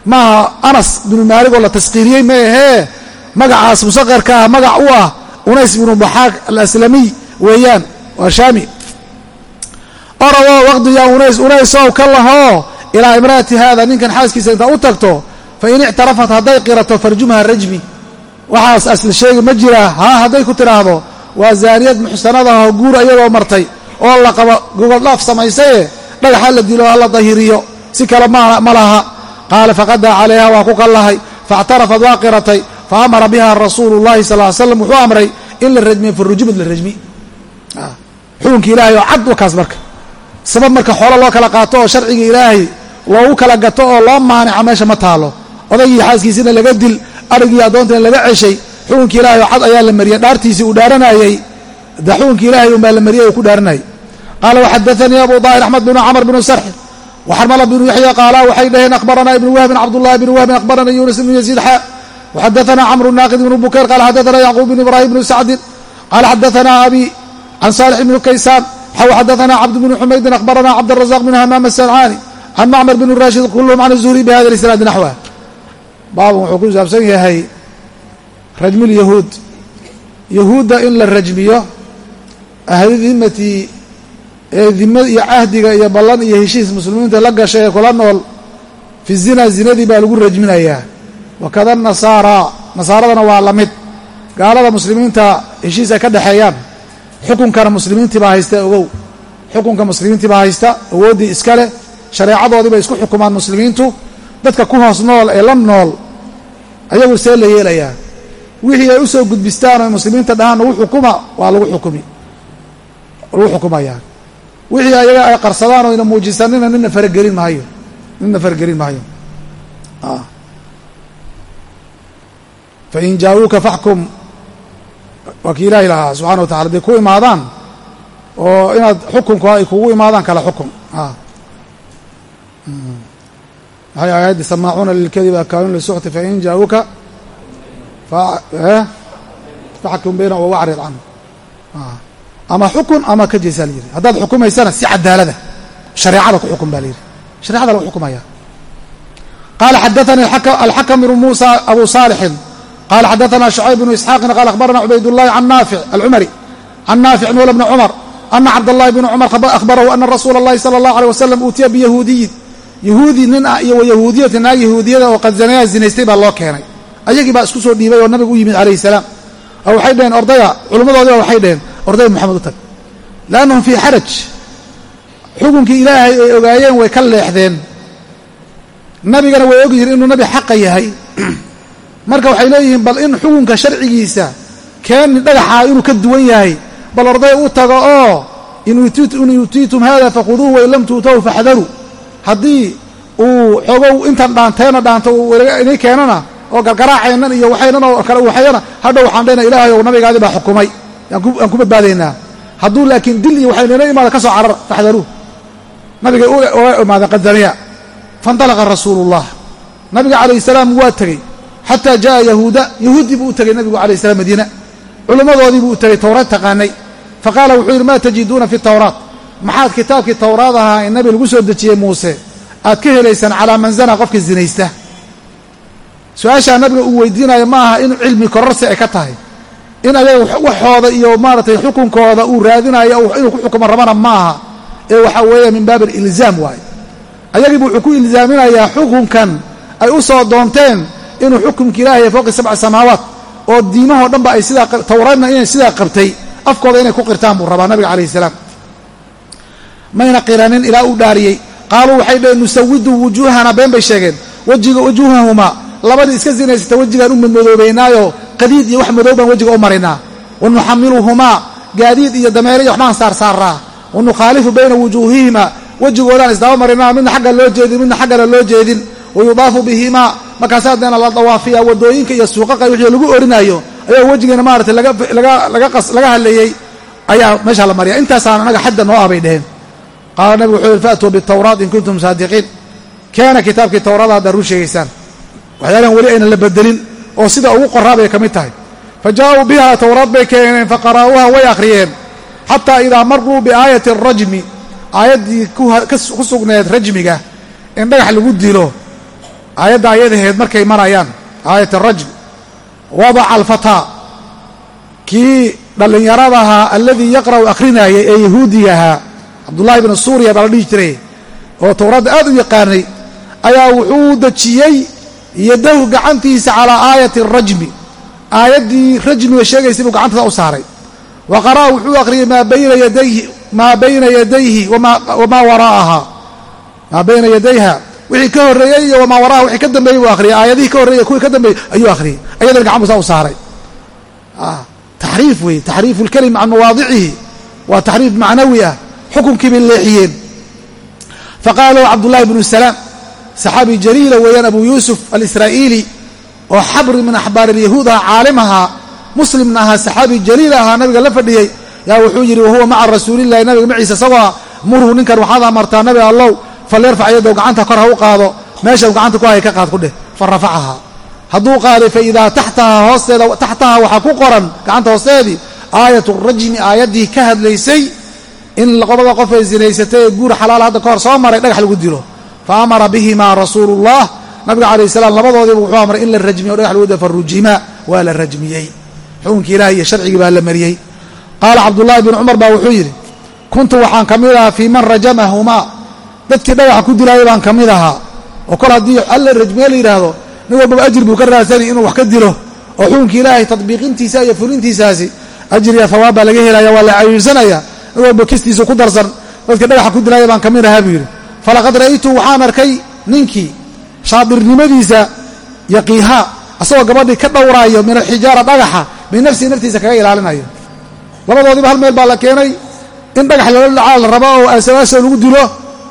Maaha anas binu maalig oo la taskiiriyey ma ahee? Magacaas musaqarka ah magac u ah unays binu daxaak alaslamiy weeyaan waa shaami. Orawo waqdu yaa unays unaysow ka lahoo ilaa imra'ati haada ninkan xaaskiisa intaa u tagto fa in ictarafat hadday qirato farjumha rajmi waxaas asli sheegi ma jiraa haa hadday ku tidhaahdo waa zaaniyad muxsanadaho guur iyadoo martay oo la qabo gogoldhaaf samaysaye dhagaxa la dilo ha la dahiriyo si kale ma laha. Qaala faqadaa calayha waa ku qallahay faاctarafat waa qiratay fa amara biha rasuulu llahi sal slam wuxuu amray in la rajmiyo farujumad la rajmi. Xukunkii ilaahay oo cad wakaas marka. Sabab marka xoolo loo kala qaato oo sharciga ilaahay loogu kala gato oo loo maanica meesha ma taalo. Odaygii xaaskiisina laga dil arigii addoontina laga ceshay xukunkii ilahay oo cad ayaa la mariyey dhaartiisii uu dhaaranayey xukunkii ilahay unbaa la mariyey uu ku dhaaranayay. Qaala waxadaanii abu daahir axmed binu camr binu sarxi waxarmala binu yaxya qaala waxay dhaheen akhbarana ibnu wahbin cabdullahi bnu wahbin akhbarana yunis ibnu yaziid xa waxadaana camru naaqid ibnu bukayr qaala xadaana yacquub bn ibrahim bnu sacdin qaala xadaana abi can saalix ibnu kaysaan xaw xadaana cabd bnu xumaydin akhbarana cabdrazaq bn hamaam asancaani can macmar bn rashid kulluhum can zuhri bihada isnaadi naxwa baabun wuxuu ku saabsan yahay rajmulyahuud yahuudda in la rajmiyo ahli dimatii ee dimad iyo cahdiga iyo ballan iyo heshiis muslimiinta la gashay ee kula nool fi zina zinadii baa lagu rajminayaa. Wakada nasaara nasaaradana waa la mid. Gaalada muslimiinta heshiis ay ka dhexeeyaan xukunkana muslimiintii baa haysta ogow. Xukunka muslimiintii baa haysta awooddii iska leh. Shareecadoodii bay isku xukumaan muslimiintu. Dadka ku hoos nool ee la nool ayagu see la yeelayaa. Wixii ay u soo gudbistaan oo muslimiinta dhahaan lagu xukuma waa lagu xukumi. Lagu xukumayaa. Wixii ayaga ay qarsadaan oo ina muujisanina nina faragelin maayo. Nina faragelin maayo. Fain jaa'uuka faxkum waa kii ilaahi lahaa subxana wa tacala hadday ku imaadaan oo inaad xukunka ay kugu imaadaan kala xukum maxay aayaddii samaacuuna lilkadibi akaanuun lisuxti fain jaa'uuka faxkum bayna wacrid canhu ama xukun ama ka jeesaa layidhi haddaad xukumaysana si cadaalada shareecada ku xukun baa layidhi sharecada lagu xukumaya qala xadaثanii alxakm bnu musa abu صaalixin qala xadaثna شhucayb bnu isxaaqin qala akhbarana cubaydالlahi can naafic alcumari can naafic mawla bni cumar ana cabdالlahi bn cumar akhbarahu ana rasuula اllahi salى الlah alيه wasalam uutiya biyahuudiyin yahuudi nin ah iyo wayahuudiyati naag yahuudiyada oo qad zanayaa zinaystay baa loo keenay. Ayagii baa isku soo dhiibay oo nabigu u yimid calayh salaam. Oo waxay dhaheen ordaya culimmadoodiiba waxay dhaheen ordaya moxamed u tag. Liannahum fii xaraj. Xukunkii ilaahay ay ogaayeen way ka leexdeen. Nabigana way og yihiin inuu nabi xaqa yahay. Marka waxay leeyihiin bal in xukunka sharcigiisa keeni dhagaxaa inuu ka duwan yahay bal orday u tago oo in utiitum hada fakhuduuhu wain lam tuutahu faxdaruu haddii uu xogow intan dhaanteena dhaanto inay keenana oo gargaraacaynan iyo waxaynan oo kale waxayana hadhow waxaan dhahna ilaahay ow nabigaadii baa xukumay. Aan ku badbaadaynaa hadduu laakiin dil iyo waxay nala imaada ka soo carar faxdaruuh nabigay uga imaadeen qadaniya faindalaqa rasuulu ullah nabiga calayh salaam waa tegey. Xataa ja'a yahuuda yahuuddii buu u tegey nabigu calayh salam madiina. Culimmadoodii buu u tegey towraad taqaanay. Fa qaala wuxuu yidhi maa tajiduuna fi tawraat maxaad kitaabkii towraad ahaa ee nabi lagu soo dejiyey muuse? Aad ka helaysaan calaa man zana qofka zinaysta. Su'aashaa nabiga uu weydiinayo ma aha in cilmi kororsi ay ka tahay. In ayaga waxooda iyo maaratay xukunkooda uu raadinayo inuu ku xukumo rabana ma aha. Ee waxaa weeye min baab alilzaam waaye ayagiibu wuxuu ku ilzaaminayaa xukunkan. Ay u soo doonteen inuu xukumka ilaahay fowqi sabca samaawaat oo diimahoo dhan ba ay sidaa towraadna inay sidaa qabtay. Afkooda inay ku qirtaan buu rabaa nabiga calayhi salaam mayna qiranin ilaa uu dhaariyey. Qaaluu waxay dhaheen nusawidu wujuuhana been bay sheegeen. Wejiga wujuuhahumaa labadii iska sinaysata wejigaan u madmadoobaynaayo qadiid iyo wax madow baan wejiga u marinaa wa nuxamiluhumaa gaadiid iyo dameere iyo waxbaan saarsaaraa wa nukhaalifu bayna wujuuhihima wejigoodaan isdaba marinaa midna xagga loo jeedin midna xaggana loo jeedin. Wa yudaafu bihimaa markaas haddana la dawaafiyaa waddooyinka iyo suuqaqa wixii lagu orinaayo ayaa wejigeena maaratay laga hadleeyey ayaa meeshaa la mariya intaasaan anaga xadda noo ah bay dheheen qaala nabigu wuxuu yihi faatuu bitawraat in kuntum saadiqiin. Keena kitaabkii towrada haddaad run sheegaysaan. Waxyaalaan weli aynan la bedelin oo sida ugu qoraa bay ka mid tahay. Fa jaa'uu biha towraad bay keeneen faqara'uuha way akhriyeen. Xataa idaa maruu biaayati arajmi aayaddii ku sugneed rajmiga in dhagax lagu dilo aayadda ayadaheed markay marayaan aayat arajm wadaca alfataa. Kii dhallinyaradahaa alladii yaqra'u akhrinayay ee yahuudiga ahaa cabdullaahi bnu suuriya baa la dhihi jiray oo towraadda aad u yaqaanay ayaa wuxuu dejiyey yadahu gacantiisa calaa aayati arajmi aayaddii rajmiga sheegaysay buu gacantada u saaray. Wa qara'a wuxuu akhriyey maa bayna yadayhi wamaa wara'aha. Maa bayna yadayha wixii ka horreeyey iyo wamaa waraaha wixii ka dambeeyey buu akhriyey aayadihii ka horreeyey kuwii ka dambeeyey ayuu akhriyey ayadana gacan buusaa u saaray. Taxriif weeye taxriifu lkalimi can mawaadicihi waa taxriif macnawi ah xukunkii bay leexiyeen. Faqaala lahu cabdullahi bnu salaam saxaabi jaliila weeyaan abu yuusuf alisraa'iili oo xabri min axbaar ilyahuud aha caalim ahaa muslimna ahaa saxaabi jaliil ahaa nabiga la fadhiyey yaa wuxuu yidhi wahuwa maca rasuulillahi nabiga maciisa isagoo murhu ninkan waxaad amartaa nabi allow falyarfac yadow gacanta kor ha u qaado meesha gacanta ku hay ka qaad ku dheh fa rafacahaa. Hadduu qaaday fa idaa taxtahaa taxtahaa waxaa ku qoran gacanta hoosteedii aayatu rajmi aayaddii ka hadlaysay in labada qof ay zinaysatay guur xalaala hadda ka hor soo maray dhagax lagu dilo. Fa amara bihimaa rasuulullah. Nabiga calayh salaam labadoodiiba wuxuu amray in la rajmiyo o dhagax lagu dilo. Farujima waa la rajmiyey. Xukunkii ilahi iyo sharcigii baa la mariyey. Qaala cabdullaahi bn cumar baa wuxuu yidhi kuntu waxaan ka mid ahaa fii man rajamahumaa dadkii dhagaxa ku dilaayay baan ka mid ahaa. Oo kol haddii alla rajmiye la yidhaahdo nin walbaba ajir buu ka raadsanay inuu wax ka dilo. Oo xukunkii ilaahay tadbiiqintiisa iyo fulintiisaasi ajir iyo hawaab baa laga helaya waa la cayuursanaya nin walba kistiisu ku darsan dadkii dhagaxa ku dilaaya baan ka mid ahaa buu falaqad ra'aytu waxaan arkay ninkii shaadirnimadiisa yaqiiha asagoo gabadhii ka dhowraayo min alxijaara dhagaxa min nafsihi naftiisa kaga ilaalinayo. Labadoodiiba hal meel baa la keenay in dhagax lala dhacaa la rabaa oo asawaasoo lagu dilo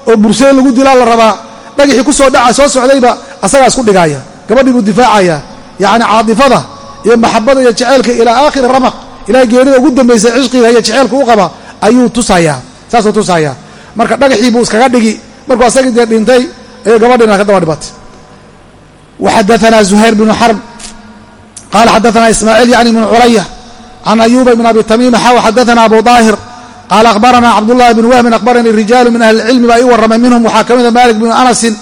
oo burseen lagu dilaa la rabaa. Dhagaxii ku soo dhaca soo socdayba asagaa isku dhigaaya gabadhii buu difaacaya yacni caadifada iyo maxabada iyo jeceelka ilaa aakhiri ramaq ilaa geerida ugu dambaysa cishqiga iyo jeceelka u qaba ayuu tusayaa saasuu tusayaa. Marka dhagaxii buu iskaga dhigi markuu asagii dee dhintay ayay gabadhiina ka daba dhibatay waxadaanaa zuhayr bnu xarb qaala xadaanaa ismaaciil yacni bnu curaya can ayuuba bn abi tamiima xaw xadaanaa abu daahir? Qaala akhbaranaa cabdullahi bn wahmin akhbaranii rijaalu min ahli ilcilmi baa ii warramay minhum waxaa ka mida maalik bnu anasin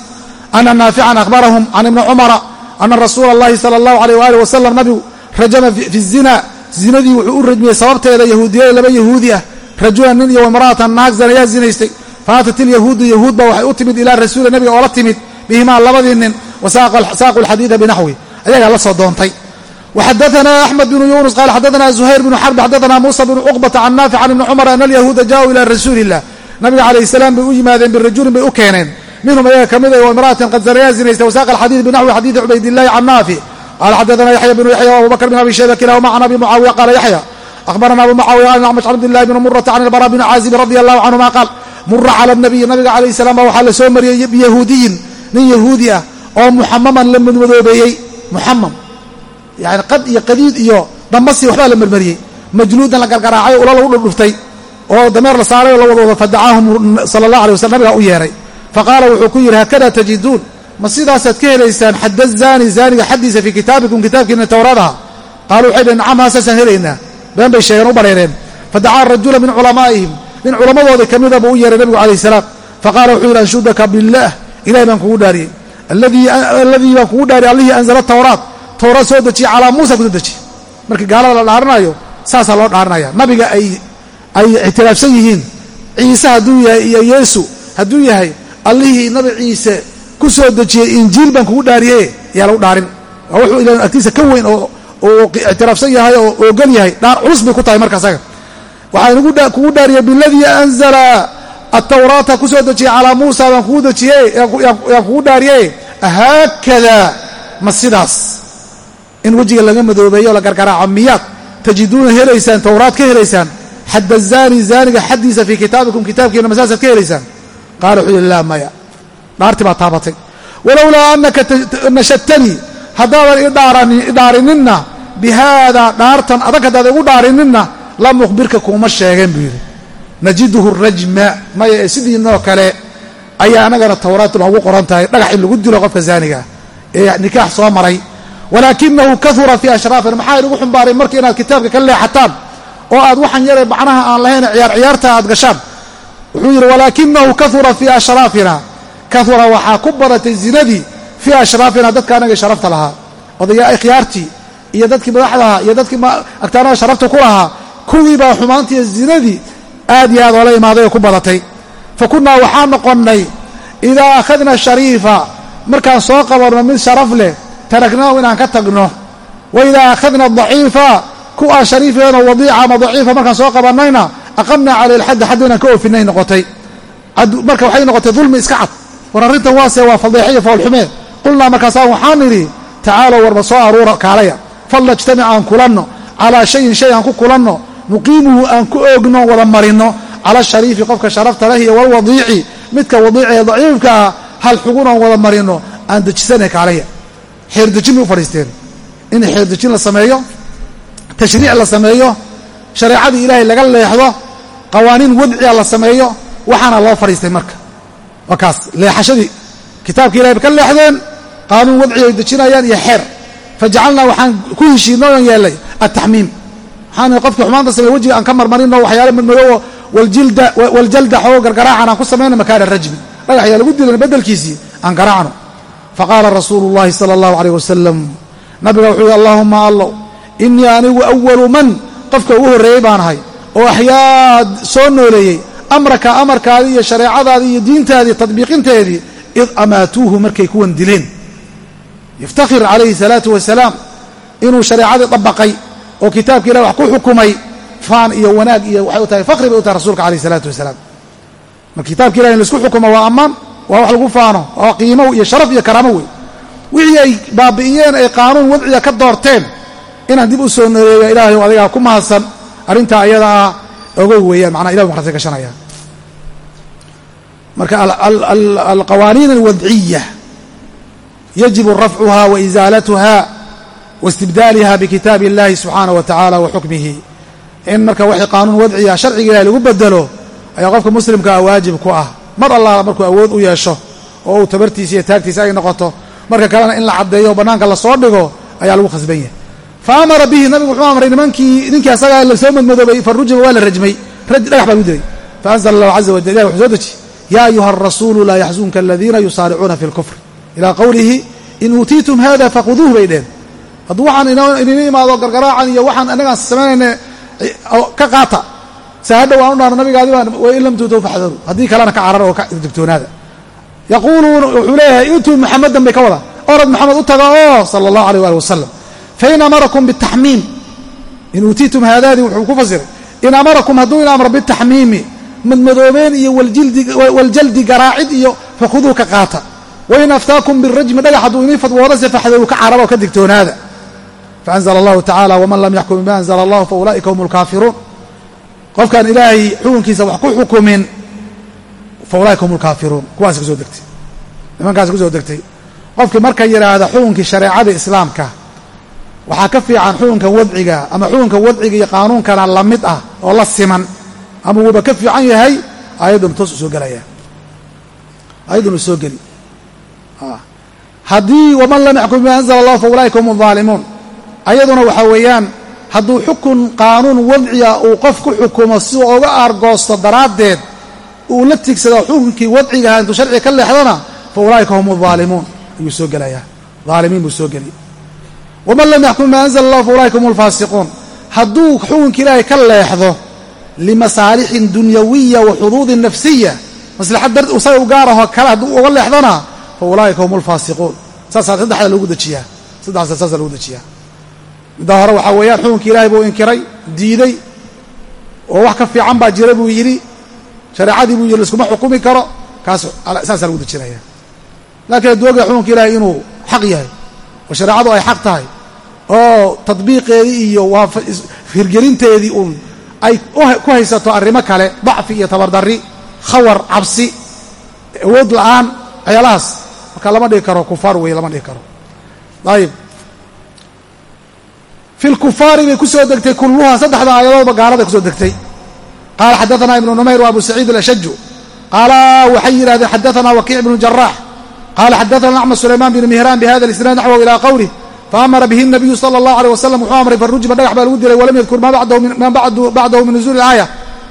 ana naafican akhbarahum can ibni cumara ana rasuula allahi sala allahu aleyh waali wasalam nabigu rajama fi zina zinadii wuxuu u rajmiyey sababteeda yahuudiyada laba yahuudi ah, rajulan nin iyo wamra'atan naag zanayaa zinaystay. Faatat ilyahuudu yahuud ba waxay u timid ilaa rasuula nabiga oo la timid bihimaa labadii nin wa saaqu alxadiida binaxwi ayagaa la soo doontay. Waxadaanaa axmed bnu yunus qaal xadaanaa zuhayr bnu xarb xadaanaa muusa bnu cuqbata can naafic can ibni cumar ana alyahuuda jaauu ilaa rasuuli illah nabiga calayhi salaam bay u yimaadeen birajulin bay u keeneen. Minhum ayaga ka mid ah, a wamra'atan qad zanayaa zinaystay wasaaqa alxadiid binaxwi xadiidi cubaydillahi can naafic qaala xadaanaa yaxya bnu yaxya abubakr bn abi shayba kilahuma can abi abarana abu muaawiya an acmash cabdilahi bn murata can ilbara bni caazib radi allahu canhuma qaal mura cala nabiy nabiga calayh salam baa waxaa la soo mariyey biyahuudiyin nin yahuudi ah oo muxamaman la madmadoobeeyey muxamam yani qad iyo qadiid iyo dambasi waxbaa la marmariyey majluudan la gargaraacay ulo lagu dhudhuftay oo dameer la saaray oo la wada wado fadacaahum sala allah alay waslm nabigaa u yeeray faqaala wuxuu ku yidhi haakada tajiduun ma sidaasaad ka helaysaan xadda zaani zaaniga xaddiisa fii been bay sheegeen u bareereen. Fadacaa rajula min culamaa'ihim. Nin culammadoodii ka mida buu u yeeray nabigu calayh salaam. Faqaala wuxuu yidhi anshudaka billaah ilahay baan kugu dhaariyey. Alladii baan kugu dhaariyey allihii anzala tawraat. Towraad soo dejiye calaa muusa ku soo dejiye markii gaalada la dhaaranayo saasaa loo dhaaranaya nabiga ay ay ictiraafsan yihiin. Ciise hadduu yahay iyo yeesu hadduu yahay allihii nabi ciise ku soo dejiyey injiil baan kugu dhaariye yaa lagu dhaarin. Waa wuxuu agtiisa ka weyn oo uu ictiraafsan yahay oo ogan yahay dhaar culus bay ku tahay marka asaga waxaan kugu dhaariyey biladii anzala atawraata ku soo dejiyey calaa muusa baan kugu dejiye yaan kugu dhaariye haakada ma sidaas. In wejiga laga madoobeeyo la gargaraaco miyaad? Tajiduuna helaysaan towraad ka helaysaan. Xadda zaani zaaniga xaddiisa fii kitaabikum kitaabkiina masaasaad ka helaysaan. Qaala wuxuu yihi laa maya. Dhaarti baa taabatay. Walowlaa annaka nashatanii haddaadan idhaarininna bi haada dhaartan adag haddaadan igu dhaarininna lam ukhbirka kuuma sheegeen buu yidhi najiduhu rajma maya ee sidiinoo kale ayaa anagana towraad noogu qoran tahay dhagax in lagu dilo qofka zaaniga ee nikaax soo maray walaakinahu kahura fii ashraafina maxaa inugu xumbaaray marka inaad kitaabka ka leexataan oo aad waxan yaree macnaha aan lahayn ciyaar ciyaarta aad gashaan wuxuu yidhi walaakinahu kahura fii ashraafina kahura waxaa ku badatay zinadii fii ashraafina dadka anaga sharafta lahaa odaya khiyaartii iyo dadkii madaxdaha iyo dadkii agtaanaha sharafta ku lahaa kuwii baa xumaantiiyo zinadii aad iyo aad oola imaaday oo ku badatay. Fa kunnaa waxaa noqonnay idaa akhadna shariifa markaan soo qabanno mid sharaf leh taraknaahu inaan ka tagno. Wa idaa akhadna daciifa ku aan shariifeenoo wadiica ama daciifa markaan soo qabannayna aqamnaa calay lxaddi xaddi inaan ka oofinay noqotay. Marka waxay noqotay dulmi iska cad. War arrintan waase waa fadeexa iyo foolxumee qulnaa markaasaan waxaan nidhi tacaalow warba soo aruura kaalaya falnajtamic aan kulanno calaa shayin shay aan ku kulanno nuqiimuhu aan ku oogno wada marinno cala shariifi qofka sharafta leh iyo walwadiici midka wadiica ee daciifka ah hal xugun aan wada marinno aan dejisanay kaalaya xeerdejin bay u fadhiisteen. In xeerdejin la sameeyo tashriic la sameeyo shareecadii ilaahay laga leexdo qawaaniin wadciga la sameeyo waxaana loo fadhiistay marka. Waa kaas leexashadii. Kitaabka ilahay bay ka leexdeen qaanuun wadciga ay dejinayaan iyo xeer fajacalnaa waxaan ku heshiinay oon yeellay altaxmiim waxaan qofkii xumaanta samey wejiga aan ka marmarino waxyaale madmadoobo waljalda xoogo gargaraacan aan ku samayno makaana rajmi dhagax yaa lagu dilan beddelkiisii aan garaacno faqaala rasuulu llahi sala allahu aleyh wasalam nabiga wuxuu yihi allahuma allow innii anigu awalu man qofka ugu horreeyey baan ahay oo axyaad soo nooleeyey amraka amarkaadii iyo shareecadaadii iyo diintaadii tadbiiqinteedii id amaatuuhu markay kuwan dileen yaftakhir calayhi salaatu wasalaam inuu shareecadii dabaqay oo kitaabka ilah wax ku xukumay faan iyo wanaag iyo waxay u tahay fakri bay u tahay rasuulka alayh isalaatu wasalaam marka kitaabka ilah in la isku xukumo waa ammaan waa wax lagu faano waa qiimo iyo sharaf iyo karaamo wey wixii ay baabi'iyeen ay qaanuun wadciga ka doorteen inaan dib u soo noreeyo ilaahay adigaa ku mahadsan arrintaa ayada ah ogow weeyaan macnaa ilah markaasay gashanayaan marka alqawaaniin alwadciya yajibu rafcuha wa isaalatuha waistibdaaliha bikitaabi اllahi subxaanaه wa tacaala wa xukmihi in marka waxay qaanuun wadciya sharciga ilahi lagu bedelo ayaa qofka muslimka ah waajib ku ah mar allaala markuu awood u yeesho oo uu tabartiisa iyo taagtiisa ay noqoto marka kalena in la caddeeyo o bannaanka la soo dhigo ayaa lagu khasban yahay fa amara bihi nabigu wuxuu amray nimankii ninkii asagaa la soo madmadoobay fa rujima waa la rajmay dhagax baa lagu dilay faanzla allahu caza ayuha arasuulu laa yaxzunka aladiina yusaaricuuna fi lkufr ilaa qowlihi in uutiitum hada faquduuh bay dheheen hadduu waxaan inina imaado gargaraacan iyo waxaan anagaan samaynayna ka qaata se hadhow aan u dhaarno nabigaadi baan wain lam tuutow faxdaru haddii kalena ka carara oo ka digtoonaada yaquuluuna wuxuu leeyahay ituu muxamadan bay ka wada orad maxamed u taga oo sala allahu aleyh waali wasalam fain amarakum bitaxmiim in uutiitum haadaadii wuxuu ku fasiray in amarakum hadduu in amro bitaxmiimi madmadoobeen iyo waljaldi garaacid iyo fakhuduu ka qaata wain aftaakum birajmi dhagax hadduu inii fadwoodase faxdaru ka carara oo ka digtoonaada faanzla allahu tacala waman lam yaxkum bima anzla allahu faulaa'ika hum lkaafiruun qofkaan ilaahay xukunkiisa wax ku xukumin faulaa'ika hum lkaafiruun kuwaas ku soo degtay nimankaas ku soo degtay qofkii marka yidhaahda xukunkii shareecada islaamka waxaa ka fiican xukunka wadciga ama xukunka wadciga iyo qaanuunkana la mid ah oo la siman ama wuuba ka fiican yahay ayadduna toos u soo gelaya ayadduna soo geli haddii waman lam yaxkum bima anzla allah faulaa'ika hum alظaalimuun ayaduna waxaa weeyaan hadduu xukun qaanuun wadciga uu qof ku xukumo si uu uga aargoosto daraaddeed uu la tigsado xukunkii wadcigaha intuu sharciga ka leexdana fa ulaa'ika hum alظaalimuun ayuu soo gelayaa. Aalimiin buu soo geli waman lam yaxkum bima anzla allah fa hum alfaasiquun hadduu xukunka ilaahay ka leexdo limasaalixin dunyawiya wa xuduudin nafsiya maslaxad dar isaga u gaarahoo kale hadduu uga leexdana fa ulaa'ika hum alfaasiquun saasaa saddexda lagu dejiyaa saddexdaasa saasa lagu dejiyaa midda hore waxaa weeyaan xukunka ilaahay buu inkiray diiday oo wax ka fiican baa jira buu yidhi shareecadii buu yidhi laiskuma xukumi karo kaas saasaa lagu dejinaya laakiin hadduu ogyahay xukunka ilaahay inuu xaq yahay oo shareecadu ay xaq tahay oo tadbiiqeedii iyo hirgelinteedii uun ay ku haysato arrimo kale dacfi iyo tabardarri khawar cabsi awood la'aan waxyaalahaas marka lama dhigi karo kufaar wey lama dhigi karo. Ayib. Fi lkufaari bay ku soo degtay kulluhaa saddexda aayadoodba gaaladay ku soo degtay. Qaala xadaanaa ibnu numayr wa abu saciid alashaju qaala waxay yidhahdeen xadaanaa wakiic ibnu jaraax qaala xadaana axmed sulaymaan bin mihraan bihada isnaad naxwahu ilaa qowlih faamara bihi nabiyu sala allahu aleyh wasalam wuxuu amray farujma dhagax baa lagu dilay walam yadkur ma bacdahu min nusuuli aaya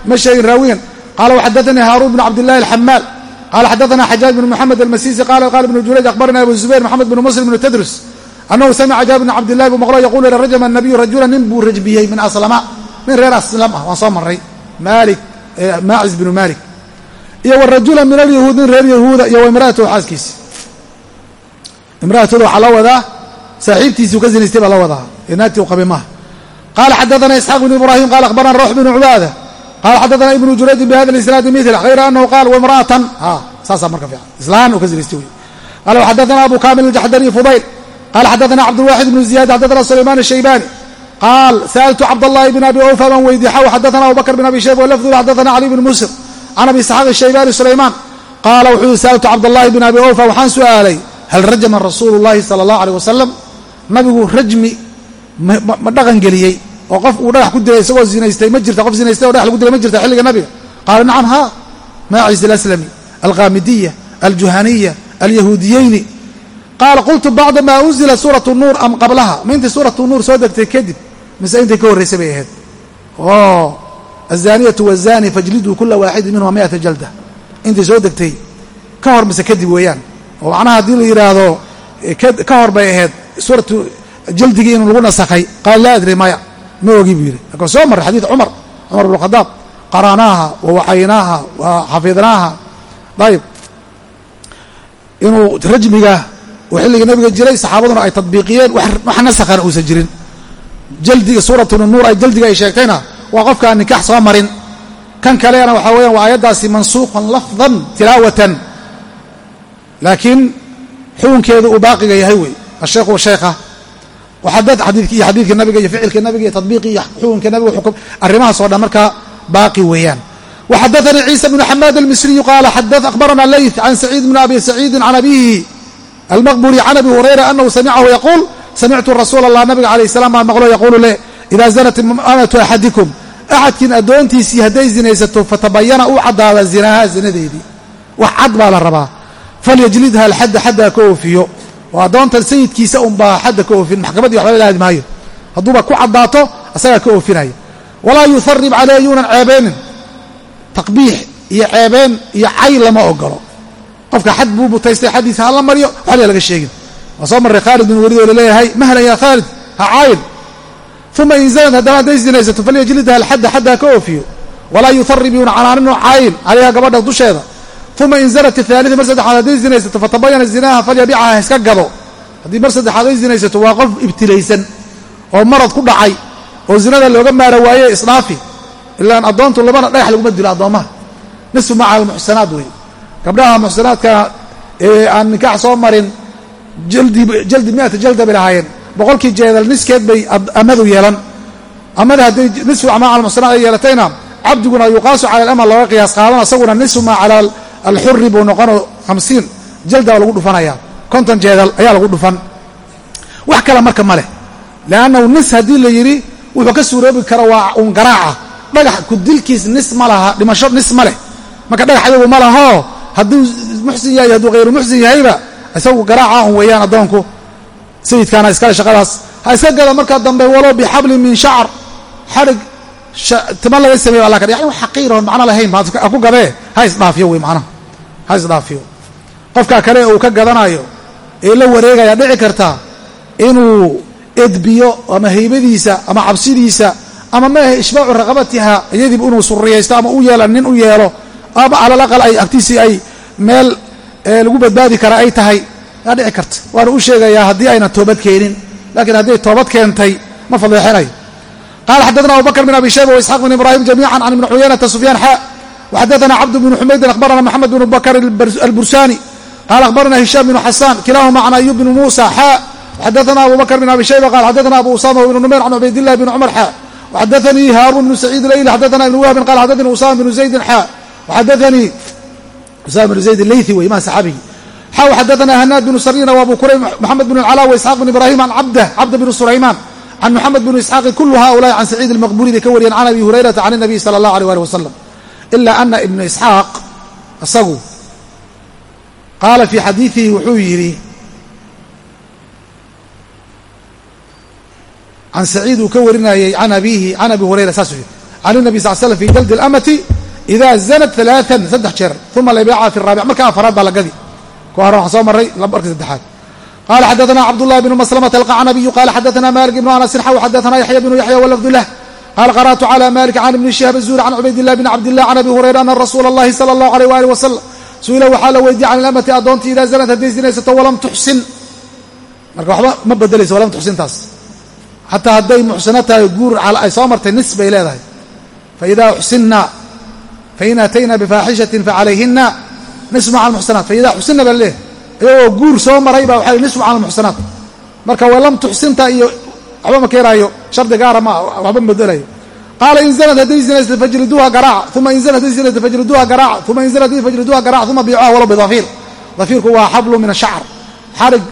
ma sheegin raawiyan qaala waxadaanii haaruun bnu cabdillahi alxamaal qala xadaثana xajaaj bn moxamed almasisi qala qala ibnu jurayj akhbarana abu zubayr moxamed bn muslim bn tadrus annahu samica jaabir bn cabdillahi buu maqlo yaquulu rajama nabiyu rajula nin buu rajbiyey min aslama nin reer aslam ah waan soo maray maalik maacis binu maalik iyo wa rajula min alyahuud nin reer yahuuda iyo wa imra'atahu xaaskiisi imra'atooda waxaa la wadaa saaxiibtiisii u ka zinaystay baa la wadaa ee naagtii u qabay maaha qala xadaثana isxaaq bn ibrahim qala akhbarana rawx bn cubaada qaala xadaana ibnu juraydin bihada isnaadi mil ayra anahu qaal wimraatan saasaa marka fiian islaan uu ka zinaysta wey qaala waxadaana abu kaamil aljaxdariy fudayl qaala xadaana cabdulwaxid ibnu ziyaad xadaana sulaymaan ashaybaani qaal sa'altu cabdallahi bn abi awfa man weydiixa waxadaana abubakr bn abi shayba walafdu xadaana cali bn musir can abi isxaaq ashaybaani sulaymaan qaala wuxuu yihi sa'altu cabdallahi bn abi awfa waxaan su'aalay hal rajama rasuulu llahi sala allahu aleyh wasalam nabigu rajmi ma dhaqan geliyey oo qof uu dhagax ku dilay isagoo zinaystay ma jirta. Qof zinaystay o dhagax lagu dilay ma jirta. Xilliga nabiga. Qaala nacam ha. Maacis alaslami alqaamidiya aljuhaniya alyahuudiyeyni qaala qultu bacda maa unzila suuratu nuur am qablaha. Ma intay suuratu nuur soo degtay kadib mise intay ka horraysay bay ahayd. Oo azaniyatu wazani fajliduu kula waaxidin minhuma miata jalda. Intay soo degtay ka hor mise kadib weeyaan. Oo macnaha haddii la yidhaahdo ka hor ma ogi buu yidhi. Lakin soo marray xadiid cumar cumar bn khadaab qara'naaha wa waxaynaaha wa xafidnaaha ayib inuu rajmiga uu xilligii nabiga jiray saxaabaduna ay tadbiiqiyeen wax nasakhana uusan jirin. Jaldiga suuratu nuur ay jaldiga ay sheegtayna waa qofka aan nikax soo marin. Kan kalena waxaa weeyaan waa aayaddaasi mansuuqan lafdan tilaawatan. Laakiin xukunkeedu uu baaqiga yahay wey asheekhu sheekha adiiyo xadiidka nabiga iyo ficilka nabiga iyo tadbiiqi iyo xukunka nabiga ukum arrimahaas o dhan markaa baaqi weeyaan waxadaanii ciisa bnu xamaad almisriyu qaala abarana leyt can saciid bni abi saciidin can abihi almaqburi can abi hurayra anahu samicahu yaquul samictu rasuula allah nabiga calayh salaam baa maqlo yaquulu leh idaa zanat imra'atu axadikum axadkiin addoontiisii hadday zinaysato fatabayana u caddaada zinaaha zinadeedii wax cad baa la rabaa falyajlidha alxadda xaddaa ka oofiyo oo addoontan sayidkiisa unbaa xadda ka oofin maxkamaddii waxba ilaadi maayo. Hadduuba ku caddaato asagaa ka oofinaya. Walaa yuharib caleyh yuunan ceebeynin taqbiix iyo ceebeen iyo cay lama ogolo qofka xad buu butaystay xaddiisa hala maryo waxba laga sheegin. Waa soo marray khaalid bin weliid oo la leeyahay mahlan yaa khaalid ha caayin. Uma in zanad haddana hadday sinaysato falyajlidha alxadda xaddaa ka oofiyo. Walaa yuharib yuuna canaaninoo caayin calayha gabadha dusheeda uma in zanat athaalida mar saddexaad hadday sinaysato fatabayana zinaha falyabicaha iska gado haddii mar saddexaad ay sinaysato waa qof ibtilaysan oo marad ku dhacay oo zinada looga maara waaye isdhaafi ilaan addoontu labana dhagax laguma dilo addoommaha nisfu maca almuxsanaat wey gabdhaha muxsanaadka ee aan nikaax soo marin jaldi miata jalda bay lahaayeen boqolkii jeedal niskeed bay amadu yeelan amada hadday nisfu maca almuxsanaat ay yeelatayna cabdiguna yuqaasu cala alama looga qiyaas qaadan isaguna nisfu maa alxuri buu noqono hamsiin jalda baa lagu dhufanaya konton jeedal ayaa lagu dhufan. Wax kale marka ma leh. Leannahu nis haddii la yidhi wuxuu ka suuroobi kara waa uun garaaca. Dhagax kudilkiis nis ma laha dhimasho nis ma leh. Marka dhagax ayagu ma lahoo hadduu muxsin yahay hadduu hayru muxsin yahayba isagu garaaca un weeyaan addoonku. Sayidkaana iskale shaqadaas. Ha iska gada markaa dambe walow bixablin min shacr xadhig tima laga sameeyo alla ka yani wax xaqiirahon macno lahayn baa ku gadee ha isdhaafiyo wey macnaha ha isdhaafiyo. Qofka kale uu ka gadanayo ee la wareegaya dhici karta inuu edbiyo ama haybadiisa ama cabsidiisa ama maahe ishbaacu raqabatiha iyadiiba inuu surriyaysto ama u yeela nin u yeelo ama calal aqal ay agtiisii ay meel lagu badbaadi kara ay tahay yaa dhici karta. Waana u sheegayaa haddii aynan toobad keenin. Lakiin hadday toobad keentay ma fadeexinayo qala xadana abu bakr bn abi shayba waisxaaq bn ibrahim jamiica can ibni xuyaynata sufyaan xa waxadana cabd bn xumaydin akhbarana maxamed bn bakr albursani qala akhbarana hishaam bn xasaan kilahuma can ayub bn muusa xa xadana abu bakr bn abi shayba qala xadana abu usama bn numayr can cubaydillahi bn cumar xa waxadaanii haarun bn saciid layli xadana ibn wahbin qala xadanii usama bn zaydin xa waxadaanii usama bn zayd leythi wey ma saxaabigi xa waxadana hanaad bn sarina wa abu kurayb maxamed bn alcala waisxaaq bn ibrahim can cabdah cabd bn sulaymaan can moxamed bn isxaaqi kulu haulaai can saciid almaqburi bay ka wariyeen can abi hurayrata can الnabiy sala اllah alيh ali wasalam ila ana ibna isxaaq isagu qaala fii xadiidihi wuxuu yidhi can saciid uu ka warinayey can abiihi can abi hurayra saasuu yidhi can الnabi sal slam fi jaldi اlamati ida zanat ثalaaثan saddex jeer uma labica fi الraabic marka afaraad baa la gadi ku hore waxaan soo maray markii saddexaad qala xadana cabdالlahi bn mslmة alqacnabiyu qala xadana malik ibn anasin xaw xadana yaxya bnu yaxya wlafd lah qala qarأtu clى malik can ibni shihab الzuhri can cubaydالlah bn cabdillah can abi hurayra ana rasuula اllahi salى اllahu alيh wali wasalam su-ila waxaa la weydiye can ilamati addoontii idaa zanat hadday sinaysato walam tuxsin marka waxba ma bedelayso walam tuxsintaas xataa hadday muxsino tahay guur ay soo martay nis bay leedahay faida uxsinna fain atayna bifaaxishaةi facalayhina nisfu maca almuxsanaat faida xusinna baa laleeyahay iyagoo guur soo maray baa waxay nisfu cala almuxsanaat marka walam tuxsinta iyo waxba ma keenaayo shardi gaara ma waxba madelayo qaala in zanad hadday zinaysta fajliduuha garaaca uma in zanad hadday zinaysta fajliduuha garaaca uma in zanad hadday fajliduuha garaaca uma biicuha walow bidafiir. Dafiirku waa xablu min ashacr xarig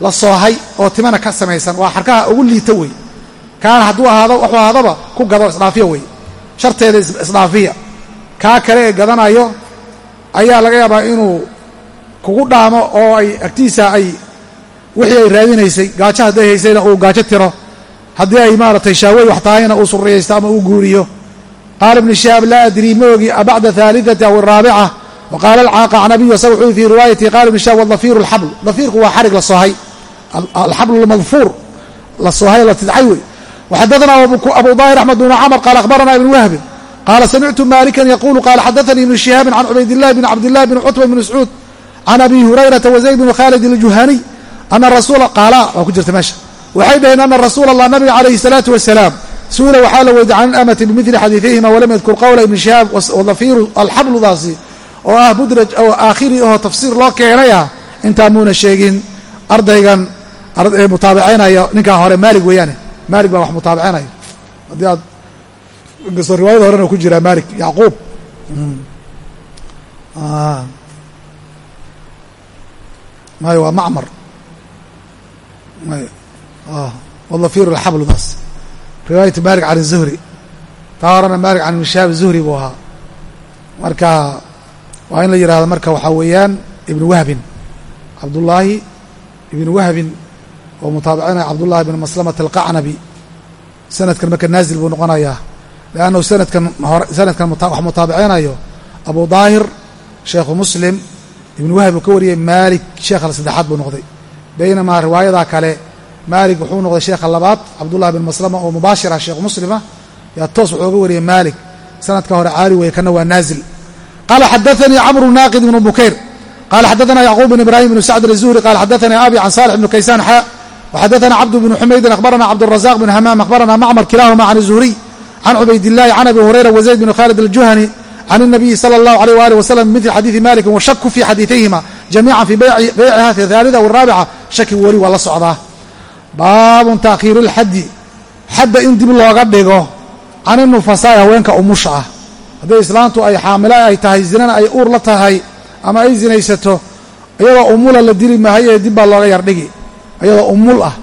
la soohay oo timana ka samaysan waa xarkaha ugu liita wey kaana hadduu ahaado wuxuu ahaadaba ku gado isdhaafiya wey sharteeda isdhaafiya kaa kale ee gadanayo ayaa laga yaabaa inuu kugu dhaamo oo ay agtiisa ay wixii ay raadinaysay gaajo hadday haysayna uu gaajo tiro. Haddii ay maaratay shaawey wax tahayna uu surriyaysto ama uu guuriyo. Qaala ibnu shihaab laa adrii ma ogi abacda haaliثati aw araabica wa qaala alcaqacnabiyu asaga wuxuu fii riwaayati qaala ibnu shihaab wadafiiru alxabl. Dafiirku waa xarig la soohay. Alxabl almadfuur la soohay la tidcay wey waxadana abu daahir axmed bn camr qaala akhbarana ibn wahbin qaala samictu malikan yaqulu qaala xadaanii ibnu shihaabin can cubaydillahi bn cabdillahi bn cutba bn mascuud can abi hurayrata wazayd bn khaalid aljuhaniy ana rasuula qaala waa ku jirta meesha waxay dhaheen ana rasuula allah nabiga calayhi salaatu wasalaam su'ila waxaa la weydiy can ilamati bimili xadiiثihima walam yadkur qowla ibni shihaab wadafiiru alxabludaasi oo ah mudraj oo aakhiri oo tafsiir loo keenaya intaa muuna sheegin ardaygan mutaabicinaya ninkaa hore maalig weeyaane maalig baa wax mutaabicinaya haddii aad inkastoo riwaayada horena ku jiraa maalik yacquub mayo waa macmar. May wadafiir alxabludaas riwaayatu malik can zuhri. Taa horena malik can ibn shahaab zuhri buu ahaa. Marka waa in la yidhahdo marka waxaa weeyaan ibnu wahbin cabdullaahi ibnu wahbin oo mutaabicinaya cabdullahi bn maslamata alqacnabi. Sanadkan marka naazil buu noqonayaa liannahu sanadkan sanadkan wax mutaabicinayo abu daahir sheekhu muslim ibnu wahb uu ka wariyey maalik sheekha saddexaad buu noqday. Baynamaa riwaayadaa kale maalik wuxuu noqday sheekha labaad cabdullahi bin maslama oo mubaashirah sheekh muslima ah. yaa toos wuxuu oga wariyey maalik. Sanadka hore caali weeye kana waa naazil. Qala xadaanii camru naaqid ibnu bukayr qala xadaana yacquub bin ibrahim bn sacd izuhri qala xadaanii abi can salix bn kaysaan xaa. Waxadaana cabd bn xumaydin akhbarana cabdurazaq bn hamaam akhbarana macmar kilaahuma can izuhriy can cubaydillaahi can abi hurayra wazayd bn khaalid aljuhani can الnabiyi slى الlahu عalيه walih wsلم bimidli xadiiثi maliki washaku fi xadiiثayhima jamiica fi beyciha fi الثaalida والraabica shaki weli waa la socdaa baabun taakhiiru اlxaddi xadda in dib looga dhigo can inufasaai haweenka umusha ah hadday islaantu ay xaamilo ay tahay zinana ay uur la tahay ama ay zinaysato iyadoo umula la dili mahaye dib baa looga yardhigi iyadoo umul ah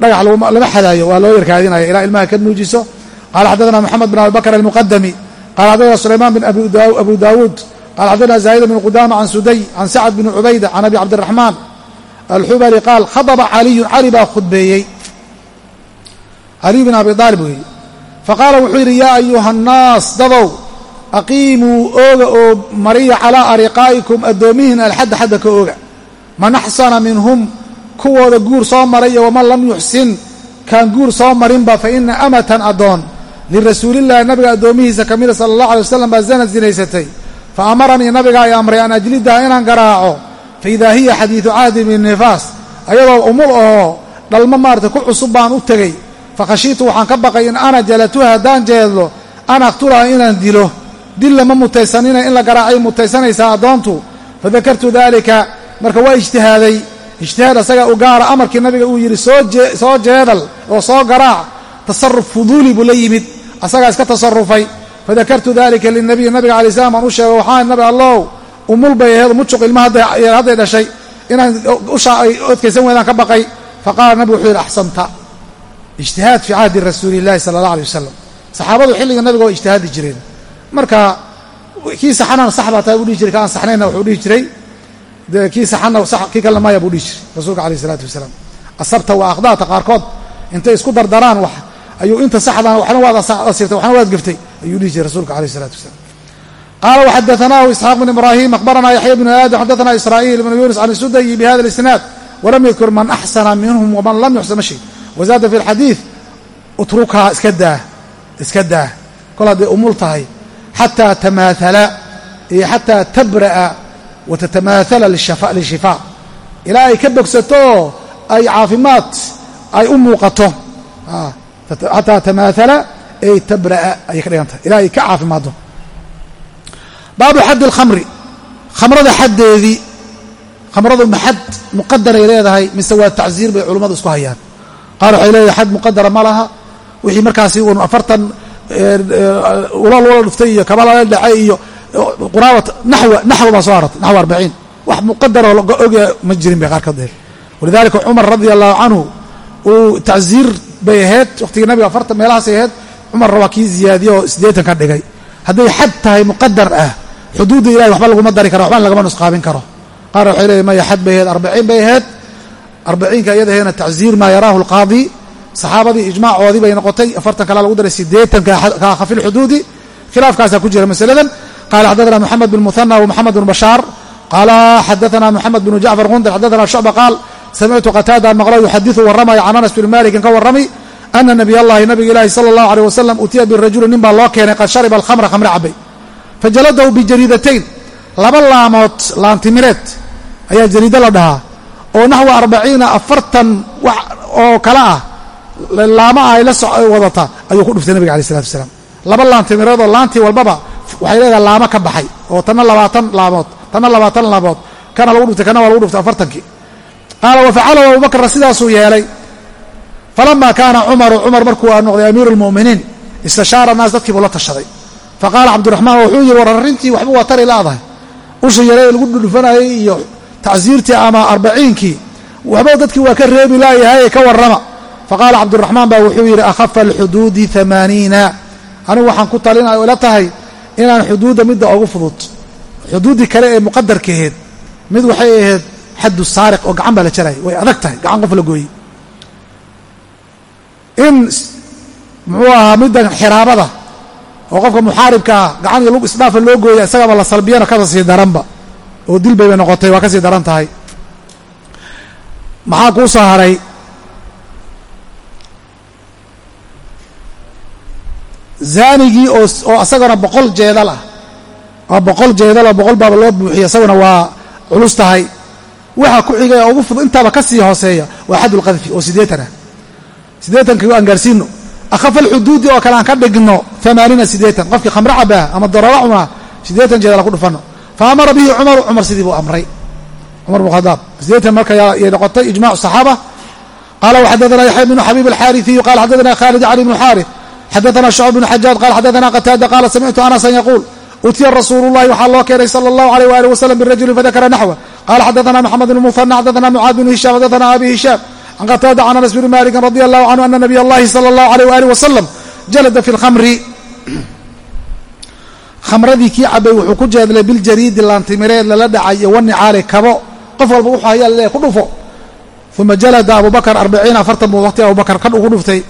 dhagax lama xadaayo waa loo yarkaadinaya ilaa ilmaha ka nuujiso qala xaddaثna moxamed bin abibakr almuqadami qala xadana sulayman bin abu dawuud qala xadana zaa'ida bn qudama can suday can sacd bn cubayda can abi cabdiraxmaan alxubali qaal khadaba caliyun cali baa khudbeeyey caliy bin abi aalib weeye faqaala wuxuu yidhi yaa ayuha annaas dadow aqiimuu ooga oo mariya calaa ariqaa'ikum addoomihiin alxadda xadda ka ooga man axsana minhum kuwooda guur soo maray iyo waman lam yuxsin kaan guur soo marinba fa ina amatan addoon lirasuulillahi nabiga addoomihiisa ka mida sala allahu alay wasalam baa zanad zinaysatay fa amaranii nabiga ay amray an ajlidaha inaan garaaco fa idaa hiya xadiidu cahdi binifaas ayadoo umul ahoo dhalmo maarata ku cusub baan u tegey fa khashiitu waxaan ka baqay in ana jalatuha haddaan jeedlo an aqtulaha inaan dilo dilla ma mutaysanina in la garaacay mutaysanaysaa addoontu fadakartu dalika marka waa ijtihaaday ijtihaad asaga u gaara amarkii nabiga uu yidhi soo jeedal oo soo garaac tasaruf fuduuli buu la yimid asagaa iska tasarufay fadakartu dalika linabiyi nabiga alay slam aan u sheego waxaan nabi allow umul bay aheed mujuq ilma hadday dhashay inaan ushaa ay odkaysan weydaan ka baqay. Faqaala nabigu wuxuu yidhi axsanta. Ijtihaad fii cahdi rasuuli illahi sala allah alay wasalam saxaabadu xilliga nabiga waa ijtihaadi jireen. Marka kii saxanana sax baa taa u dhihi jiray ka aan saxnayna wuxuu dhihi jiray. De kii saxana kii kalena maya buu dhihi jiray rasuulka alayh isalaatu wasalaam. Asabta akhdaata qaarkood intay isku dardaraan ayuu inta saxdan waxna waad asirtay waxna waad gaftay ayuu dhihi jiray rasuulka alayh isalatu wasalaam. Qaala wxadanahu isxaaq bn ibrahim aqbarana yaxya bnu aadam xadaana israa'iil bnu yunis can isudayi bihada isnaad walam yadkur man axsana minhum waman lam yuxsan mashi wazaada fi lxadiid utrukaa iska daa iska daa kol hadday umul tahay xataa tamaathala iyo xataa tabra'a wa lishifaa. Ilaa ay ka bogsato ay caafimaad ay u muuqato. Ah xataa tamaathala ay tabra'a ayay ka dhigan tahay ilaa ay ka caafimaaddo baabu xaddi alkhamri khamrada xaddeedii khamradu ma xad muqadaray leedahay mise waa tacsiir bay culummadu isku hayaan qaar waxay leedahay xad muqadara ma laha wixii markaasi un afartan ulal wala dhuftay iyo kabalala dhacay iyo quraawat naxwa naxwa baa soo haratay naxwa arbaciin wax muqadaroo ogya ma jirin bay qaarkood dheheen walidalika cumar radia allahu canhu uu tacsiir bay ahayd wakhtigii nabiga afartan meelahaasay ahayd cumarna waa kii ziyaadiye oo siddeetan ka dhigay. Hadday xad tahay muqadar ah xuduudda ilahay waxba laguma dari kara waxbana lagama nusqaabin karo. Qaarna waxay leeyiin maya xad bay ahayd arbaciin bay ahayd arbaciinka iyadahayna tacsiir maa yaraahu alqaadi. Saxaabadii ijmaacoodii bay noqotay afartan kalaa lagu daray siddeetanka ka akhafi lxuduudi khilaafkaasaa ku jira masaladan. Qaala xaddathana moxamed bin muhana wa moxamed bin bashaar qaala xadathana moxamed binu jacfar qundar xadathana shucba qaal samictu qataada maqlo yuxadiu waramaya can anas bin malikin ka warrami ana nabiy allahi nabiga ilaahi sala allahu aleyh wasalam utiya birajuli nin baa loo keenay qad shariba alkhamra khamre cabay fajaladahu bijariidatayn laba laamood laantimireed ayaa jariido la dhahaa oo naxwa arbaciina afartan wax oo kale ah laama ay la wadata ayuu ku dhuftay nabiga alai salatu wasalaam laba laantimireedoo laantii walbaba waxay leedahay laama ka baxay oo tana labaatan laamood tana labaatan laamood kana lagu dhuftay kana waa lagu dhuftay afartankii qaala wafacalahu abubakrna sidaasuu yeelay falama kaana cumaru cumar markuu noqday amiiru lmu'miniin istashaara naas dadkiibuu la tashaday. Faqaala cabdiraxmaan wuxuu yidhi war arrintii waxba waa tari laadahay usha yaree lagu dhudhufanayay iyo tacsiirtii ama arbaciinkii waxba dadkii waa ka reebi laayahaye ka warrama. Faqaala cabduraxmaan baa wuxuu yidhi akhafa alxuduudi amaaniina anigu waxaan ku talinay ila tahay inaan xuduudda midda ugu fudud xuduuddii kale ee muqadarkaheed mid waxay ahayd xaddu saariq oo gacan baa la jaraya way adag tahay. Gacan qof la gooyey. In muxuu ahaa middan xiraabada oo qofka muxaaribkaa gacan iyo lug isdhaafa loo gooya isagaba la salbiyana kasa sii daranba. Oo dil bay bay noqotay waa ka sii daran tahay. Maxaa kuu soo haray? Zaanigii oo isagana boqol jeedal ah. Waa boqol jeedal oo boqol baaba loo buuxiya isaguna waa culus tahay waxaa ku xigay oo ugu fudud intaaba ka sii hooseeya waa xadulqadfi oo siddeetanah siddeetankii aan gaarsiino akhafa alxuduudi oo kale aan ka dhigno amaaniina siddeetan. Qofkii khamre cabaa ama darooba cunaa siddeetan jeedala ku dhufanno fa bihi cumaru cumar sidii buu amray. Cumar bnu khadaab. Siddeetan marka yay noqotay ijmacu saxaaba. Qaala waxadadana yaxya bnu xabiib alxaariثiyu qala xadadana khalid cali bnu xaarif xadana shcb bn xajaaj qala xadana qataada qaala samictu anasan yaquul utiya rasuulu llahi waxaa loo keenay sala allahu aleyh waalih wasalam birajulin fadakara naxwa qala xadana maxamed bn muhana xadana mucaad bnu hisham xadana abi hishaam can qataada can anas bni malikin radi allahu canhu ana nabiy allahi sala allahu aleyh waalih wasalam jalada fi lkhamri khamradii kii cabay wuxuu ku jeedlay biljariidi laantimireed lala dhacay iyo wanicaali kabo qof walba wuxuu hayaa laleeyahy ku dhufo uma jalada abubakar arbaciina afartan buu waqti abubakar kan ugu dhuftay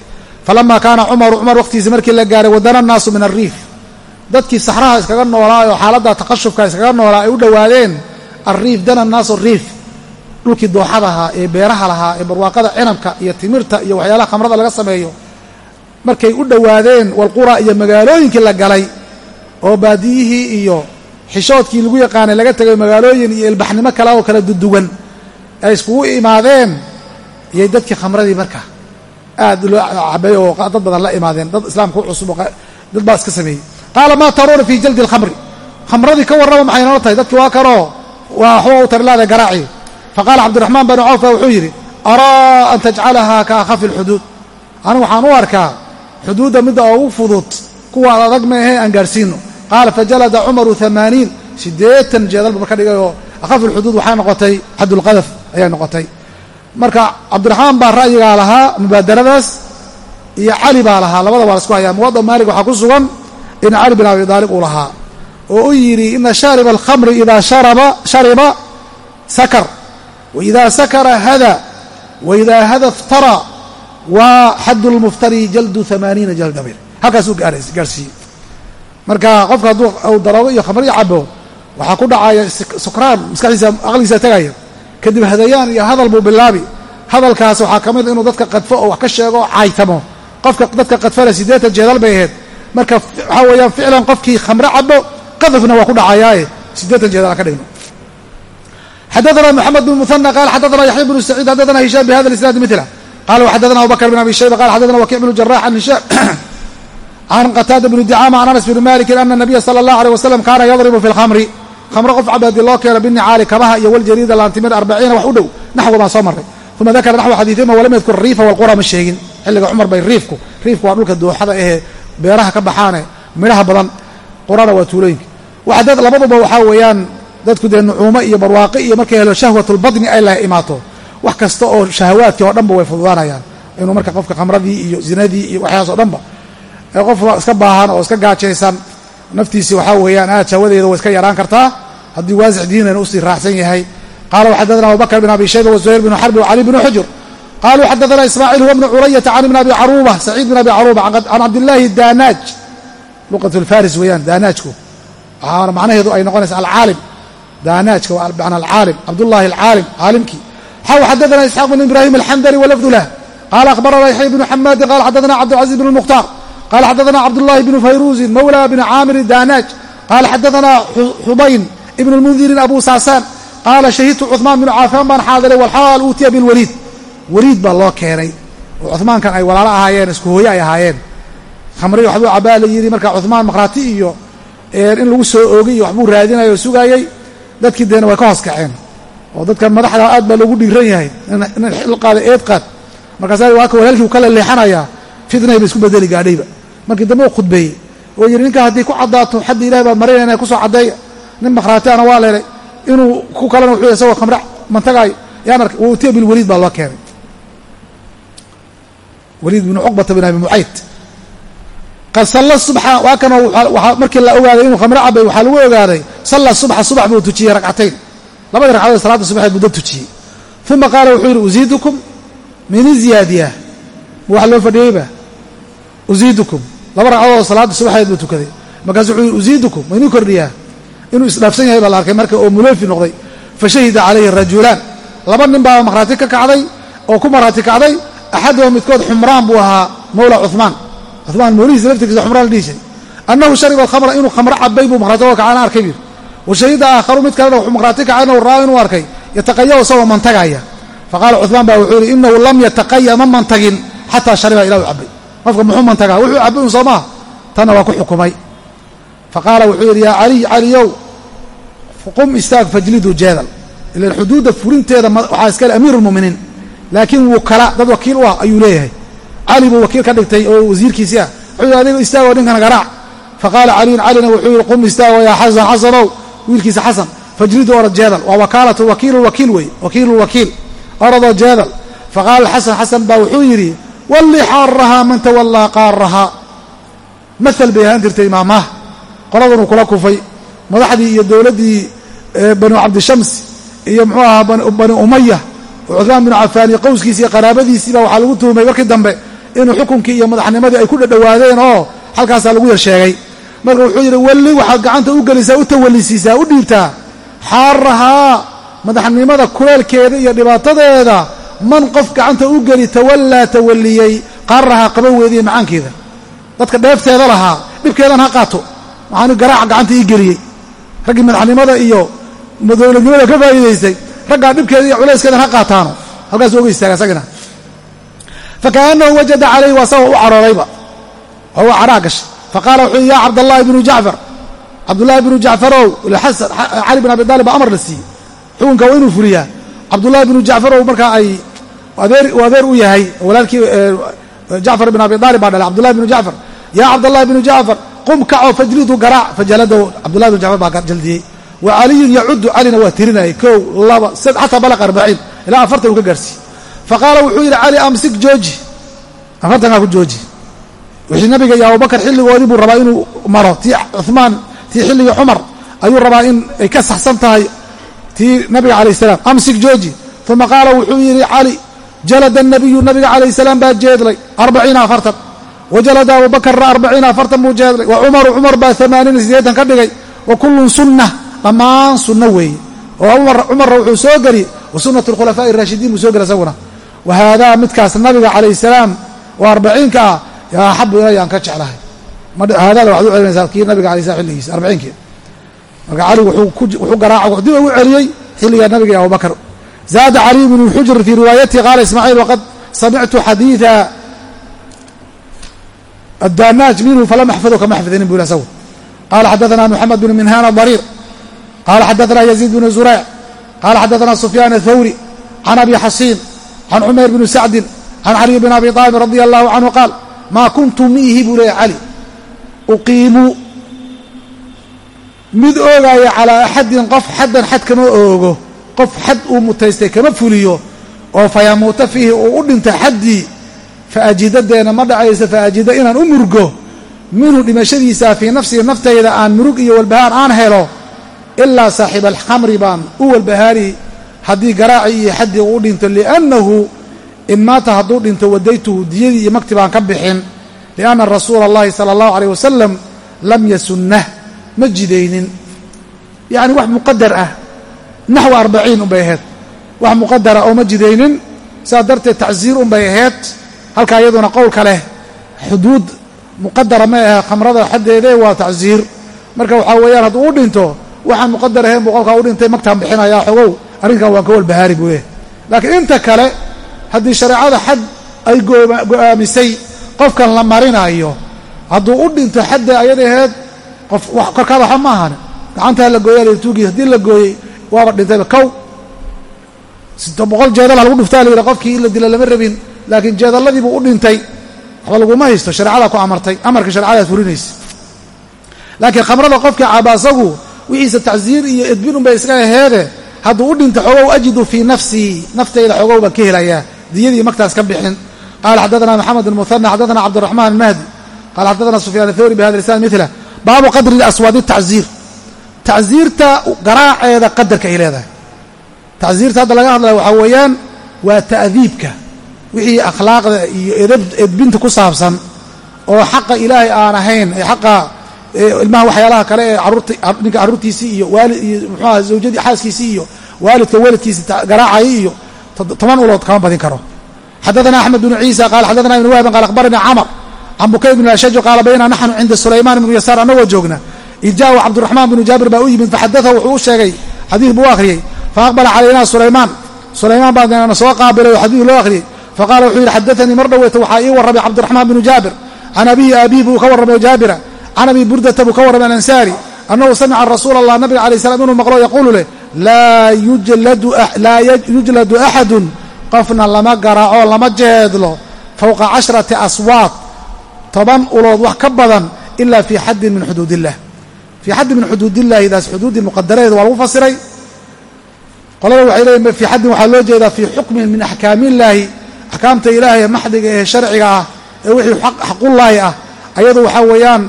falama kaana cumaru cumar waqtigiisi markii la gaaray wadana annaasu min alriif dadkii saxraha iskaga noolaa oo xaaladda taqashufka iskaga noolaa ay u dhowaadeen alriif dana annaasu riif dhulkii dooxada ahaa ee beeraha lahaa ee barwaaqada cinabka iyo timirta iyo waxyaalaha khamrada laga sameeyo markay u dhowaadeen walqura iyo magaalooyinkii la galay oo baadiyihii iyo xishoodkii lagu yaqaanay laga tegay magaalooyin iyo ilbaxnimo kale oo kala duduwan ay iskugu imaadeen iyay dadkii khamradii marka aad loo cabay oo dad badan la imaadeen dad islaamka u cusub dad baa iska sameeyey qaala maa taruuna fii jaldi alkhamri khamradii ka warrama maxay noo tahay dadki waa kanoo waa waxba u tarilaada garaaci. Faqaala cabdiraxmaan banu cawf baa wuxuu yidhi araa an tajcalahaa ka akhafi alxuduud anigu waxaan u arkaa xuduudda midda ugu fudud kuwaan adag meehe aan gaarsiino. Qaala fajalada cumaru amaaniin siddeetan jeedalba marka dhigay oo akhafi alxuduud waxay noqotay xaddulqadaf ayay noqotay. Marka cabdiraxmaan baa ra'yigaa lahaa mubaadaradaas iyo cali baa lahaa. Labada waa la isku hayaa. Muwada maalik waxaa ku sugan in cali bin abi daalib uu lahaa oo u yidhi ina shaariba alkhamri idaa shariba sakar. Waidaa sakara hada waidaa hada iftara waa xaddu lmuftari jaldu amaaniina jaldabir halkaasuu gaarsiiyey marka qofka hadduu daroogo iyo khamri cabo waxaa ku dhacaya sukraan maskaxdiisa aqligiisa tegaya kadib hadayaan iyo hadal buu bilaabi. Hadalkaas waxaa ka mid inuu dadka qadfo oo wax ka sheego oo caaytamo qofka dadka qadfana siddeetan jeedal bay ahayd. Marka waxaa weeyaan ficlan qofkii khamre cabo qadafna waa ku dhacayaaye siddeetan jeedal aan ka dhigno. Xadaana moxamed bn muhana qala xadaana yaxya bnu saciid xadaana hishaam bihada isnaadi mila qala waxadana abubakr bn abi shayba. Qala xadana wakic bnu jarax an hishaam. Can qataada bni dicaama can anas bni malikin ana nabiya sala allah aleyh wasalam kaana yadribu fi lkhamri khamro qof caba haddii loo keeno binicaali kabaha iyo waljariida laantimir arbaciina wax u dhow naxwo baan soo marray. Uma dakara naxwa xadiiima walam yadkur riifa walqura ma sheegin. Xilliga cumar bay riifku riifku waa dhulka dooxada ahee beeraha ka baxaane midhaha badan qurana waa tuulooyinka. Waxdad labaduba waxaa weeyaan dadku dee nucuumo iyo barwaaqi iyo markay helo shahwatulbadni ay la imaato. Wax kasta oo shahawaadkii oo dhanba way fududaanayaan. Inuu marka qofka khamradii iyo zinadii iyo waxyaas oo dhanba qof iska baahan oo iska gaajaysan naftiisii waxaa weeyaan aad shahawadeeda way iska yaraan kartaa. Haddii waasix diinana u sii raacsan yahay. Qala xadana abubakr bn abi shayba wزuhayr bn xarbi wcali bn xujur qaluu xadana ismaaciil huwa bnu curayata can ibn abi caruba saciid bn abi caruba can cabdillaahi danaaj luqat lfaris weeyaan daanaajku waxaana macnaheedu ay noqonaysa alcaalim daanaajka waa bmacna alcaalim cabdullahi alcaalim caalimkii xaw xadana isxaaq bn ibrahim alxandali walafdu lah qala akhbarana yaxya bnu xamaadin qala xadana cabdilcaziz bn mukhtaar qala xadana cabdullahi bnu fayruzin mawla bni caamir daanaaj qala xadana xubayn ibn lmundirin abu saasaan qaala shahidtu cuثmaan binu caafaan baan xaadiray walxaal uutiya bilwaliid weliid baa loo keenay oo cumaankan ay walaalo ahaayeen isku hooye ay ahaayeen khamri waxbuu cabaa la yidhi marka cumaan makhraati iyo in lagu soo oogay iyo waxbuu raadinaya oo dadkii deena way ka hoos kaceen. Oo dadkan madaxda aad baa loogu dhiiran yahay nin xil eed qaad. Markaasa waa ka walaalkii u kala leexanayaa fitnay ba isku bedeli gaadhayba markii dambe u khudbeeyey oo yidhi ninkaa haddii ku caddaato xaddi ilahi baa marinayna ku soo caddeeya. Nin makhraati ana waa leelay inuu ku kalena wuxuu isagoo khamre mantagaay yaan arkay wa utiya bilwaliid baa loo keenay. Waliid binu cuqbata bin abi mucayd qad salla subxa waa kanoo markii la ogaaday inuu khamro cabay waxaa lagu ogaaday salla subxa subax buu tujiyey ragcatayn labadii ragcadood salaada subaxeed muddo tujiyey. Uma qaala wuxuu yidhi uziidukum min iziyaadiya ma wax loo fadhiyeyba uziidukum. Laba ragcadood salaada subaxeed buu tukaday. Markaasu wuxuu yidhi uziidukum ma inuu kordhiyaa? Inuu isdhaafsan yahay baa la arkay marka oo muloofi noqday. Fa shahida calayhi rajulaan. Laba nin baa markhaati ka kacday oo ku markhaati kacday axaduhum midkood xumraan buu ahaa mawla cumaan cumaan mawlihiisa laftirkiisa xumraan la dhihi jiray annahu shariba alkhamra inuu khamro cabay buu markhaati oga kacana arkay bir. Wa aakharu mid kalena wuxuu markhaati kacayna u raa inuu arkay. Yataqayaw isagoo mantagaya faqaala cumaan baa wuxuu yidhi inahu lam yataqaya ma mantagin xataa shariba ilaa u cabay qofka muxuu mantagaa wuxuu cabay un soo maha tanna waa ku xukumay. Faqaala wuxuu yidhi yaa caliy caliyow qum istaag fajlidu jeedal. Ilan xuduudda fulinteeda waxaa iskale amiiru lmuminiin laakiin wukala dad wakiil u ah ayuu leeyahay cali buu wakiil ka dhigtay oo wasiirkiisii ah wuxuu adiga istaagoo ninkana garaac. Faqaala caliyun calina wuxuu yidhi qum istaago yaa xasan xasanow. Wiilkiisa xasan fajlidu orad jeedal waa wakaalatu wakiilu wakiil wey wakiilu wakiil. Oradoo jeedal faqaala xasan xasan baa wuxuu yidhi walli xaarahaa man tawallaa qaarahaa maal bay ahaan jirtay imaamaha qoladanuu kula kufay. Madaxdii iyo dowladdii banu cabdishams iyo muxuu ahaa bani umaya oo cuhmaan binu cafaan iyo qowskiisi iyo qaraabadiisiiba waxaa lagu tuhumay markii dambe inuu xukunkii iyo madaxnimadii ay ku dhadhowaadeen oo halkaasaa lagu yar sheegay. Marka wuxuu yidhi walli waxaad gacanta u gelisaa u tawallisiisaa u dhiibtaa. Xaarahaa madaxnimada kuleelkeeda iyo dhibaatadeeda man qof gacanta u geli tawallaa tawalliyey qaarahaa qabaweediiyo macaankeeda. Dadka dheefteeda lahaa dhibkeedan ha qaato. Waxaanu garaaca gacanta ii geliyey. Raggii madaxnimada iyo dowladnimada ka faa'iidaystay raggaa dhibkeeda iyo culayskeedan ha qaataano. Halkaasu oga istaaga isagina fakaanahu wajada calayhi waa sagoo u caroorayba oo u caraa gashay faqaala wuxuu yidhi ya cabdallahi bnu jacfar. Cabdullaahi bnu jacfarow xasan cali bin abi daalib baa amar la siiyey. Xukunka waa inuu fuliyaa. Cabdullaahi bnu jacfarow markaa ay uu adeer u yahay walaalkii jacfar bin abi daalib baa dhalay. Cabdullahi bnu jacfar yaa cabdallahi bnu jacfar qum kacoo fajlidu garaac fajaladahu cabdullahi bnu jacfar baa jaldiyey. Wa caliyun yacudu calina waa tirinayay kow laba xataa balaqa arbaciin ilaa afartan uu ka gaarsiiyey faqaala wuxuu yidhi cali amsik jooji. Afartankaa ku jooji. Wixii nabiga iyo abubakar xilligoodii buu rabaa inuu maro. Tii cumaan tii xilligii cumar ayuu rabaa in ay ka saxsan tahay tii nabiga calayh salaam. Amsik jooji. Uma qaala wuxuu yidhi cali jalada nabiyu nabiga calayh salaam baa jeedlay arbaciina afartan. Wajalada abubakarna arbaciina afartan buu jeedlay. Wa cumaru cumar baa amaaniina sideetan ka dhigay. Wa kullun sunna dhammaan sunno weeye. Oo cumarna wuxuu soo geli. Wa sunnat alkhulafaa'i araashidiin buu soo geli isaguna wahaadaa midkaas nabiga calayh salaam oo arbaciinka ah yaa axabu ilay aan ka jeclahay haadaada waxaad u celinaysaa kii nabiga alay slam xilligiisa arbaciinkii marka cali wuxuu garaaca dib u celiyey xilligaa nabiga iyo abubakr zaada caliy bnu xujr fii riwaayatihi qaala ismaaciil waqad samictu xadiida adanaaj minhu falam axfadu kama xfidinin bu isagu qaala xadaana mxamed bn minhan adariir qaala xadaana yaziid bnu zureyc qaala xadaana sufyaan athawri can abi xasiin can cumayr bni sacdin can caliy bn abi aalib radi allahu canhu qaal maa kuntu miihi buu leeya cali uqiimu mid oogaya calaa axadin qof xaddan xad kama oogo qof xad uu mutaystay kama fuliyo oo fayamuuta fiihi uu u dhinta xaddii faajidadeenna ma dhacayso faajida inaan u murgo minhu dhimashadiisa fii nafsihi naftayda aan murug iyo walbahaar aan helo ilaa saaxiba alkhamri baan u haddii garaacii iyo xaddii uu dhinto liannahu in maata hadduu dhinto wadaytuhu diyadii iyo magti baan ka bixin lianna rasuula allahi sala allahu aleyh wasalam lam yasunnah ma jidaynin. Yacni wax muqadar ah naxwa arbaciin unbay ahayd wax muqadara oo ma jidaynin saas darteed tacsiir unbay ahayd halkaa iyaduna qowlka leh xuduud muqadara ma ahe khamrada xaddeede waa tacsiir. Marka waxaa weeyaan hadduu u dhinto waxaan muqadar ahayn buu qolkaa u dhintay magtaan bixinayaa xogow arrinkan waan ka walbahaari buu leehay laakiin inta kale haddii shareecada xad ay go'aamisay qofkan la marinayo hadduu u dhinto xadda ayada aheyd qof korkaada waxba ma ahan gacantaa la gooya ltuugii haddii la gooyey waaba dhintayba kow. Boqol jeedal ha lagu dhuftaa la yidhi qofkii in la dila lama rabin laakiin jeedalladiibuu u dhintay. Waxba laguma haysto shareecadaa ku amartay amarka sharecadaad furinaysa laakiin khamrada qofkii caaba asagu wixiisa tacsiir iyo edbin unbay iska aheede hadduu u dhinta xogow ajidu fii nafsii naftayda xoogow baan ka helayaa. Diyadii magtaas ka bixin. Qaala xaddaana maxamed muhana xaddaana cabdiraxmaan mahdi qaala xaddaana sufyaan thawri bihada lisan mila baabu qadri aswaadi taziir tacsiirta garaaceeda qadarka ay leedahay. Tacsiirta hadda laga hadlaya waxaa weeyaan waa ta'diibka wixii akhlaaqda iyo edbinta ku saabsan oo xaqa ilaahay aan ahayn ee xaqa Eh, ilmaha waxyaalaha kale ee ninka caruurtiisii iyo waaliiyo mxuaha zawjadii xaaskiisii iyo waalidka waalidkiisi garaacaya iyo toban ulood kama badin karo. Xadaana axmed bnu ciisa qaal xadaana ibn wahbin qaal akhbaranii camar can bukay bn ashaj qaala baynaa naxnu cinda sulaymaan bnu yasaar annagoo joogna. Id jaa cabdiraxmaan bnu jaabir baa u yimid faxadaa wuxuu u sheegay xadiid buu u fa aqbala calaynaa sulaymaan. Sulaymaan baana soo qaabilay oo xadiis loo akhriyey faqala wuxuu yidhi xadaanii mar dhoweyta waxaa ii warramay cabdiraxmaan bnu jaabir. Can abihi aabihi buu ka warramay jaabira can abi burdata buu ka warramay alansaari annahu samica rasuula allah nabiga alay slam inuu maqlo yaquulu leh laa yujladu axadun qofna lama garaaco lama jeedlo fowqa cashrati aswaaq toban ulood wax ka badan ila fii xaddin min xuduud illah fii xaddin min xuduud illahi daas xuduuddii muqadaradeeda waa lagu fasiray. Qolada waxay leeyiin fii xaddin waxaa loo jeedaa fii xukmin min axkaami illaahi axkaamta ilaahay maxdiga ee sharciga ah ee wixii xaqullaahi ah ayadu waxaa weeyaan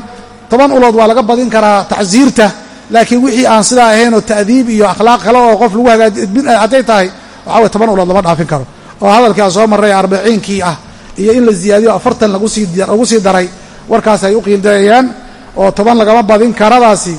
toban ulood waa laga badin karaa tacsiirta laakiin wixii aan sidaa ahayn oo ta'diib iyo akhlaaq kale oo qof lagu hagaajin hadday tahay waxaa weye toban ulood lama dhaafin karo. Oo hadalkii aan soo marray arbaciinkii ah iyo in la ziyaadiyo afartan lagu sii daray. Warkaas ay u qiildeeyaan oo toban lagama badin karadaasi.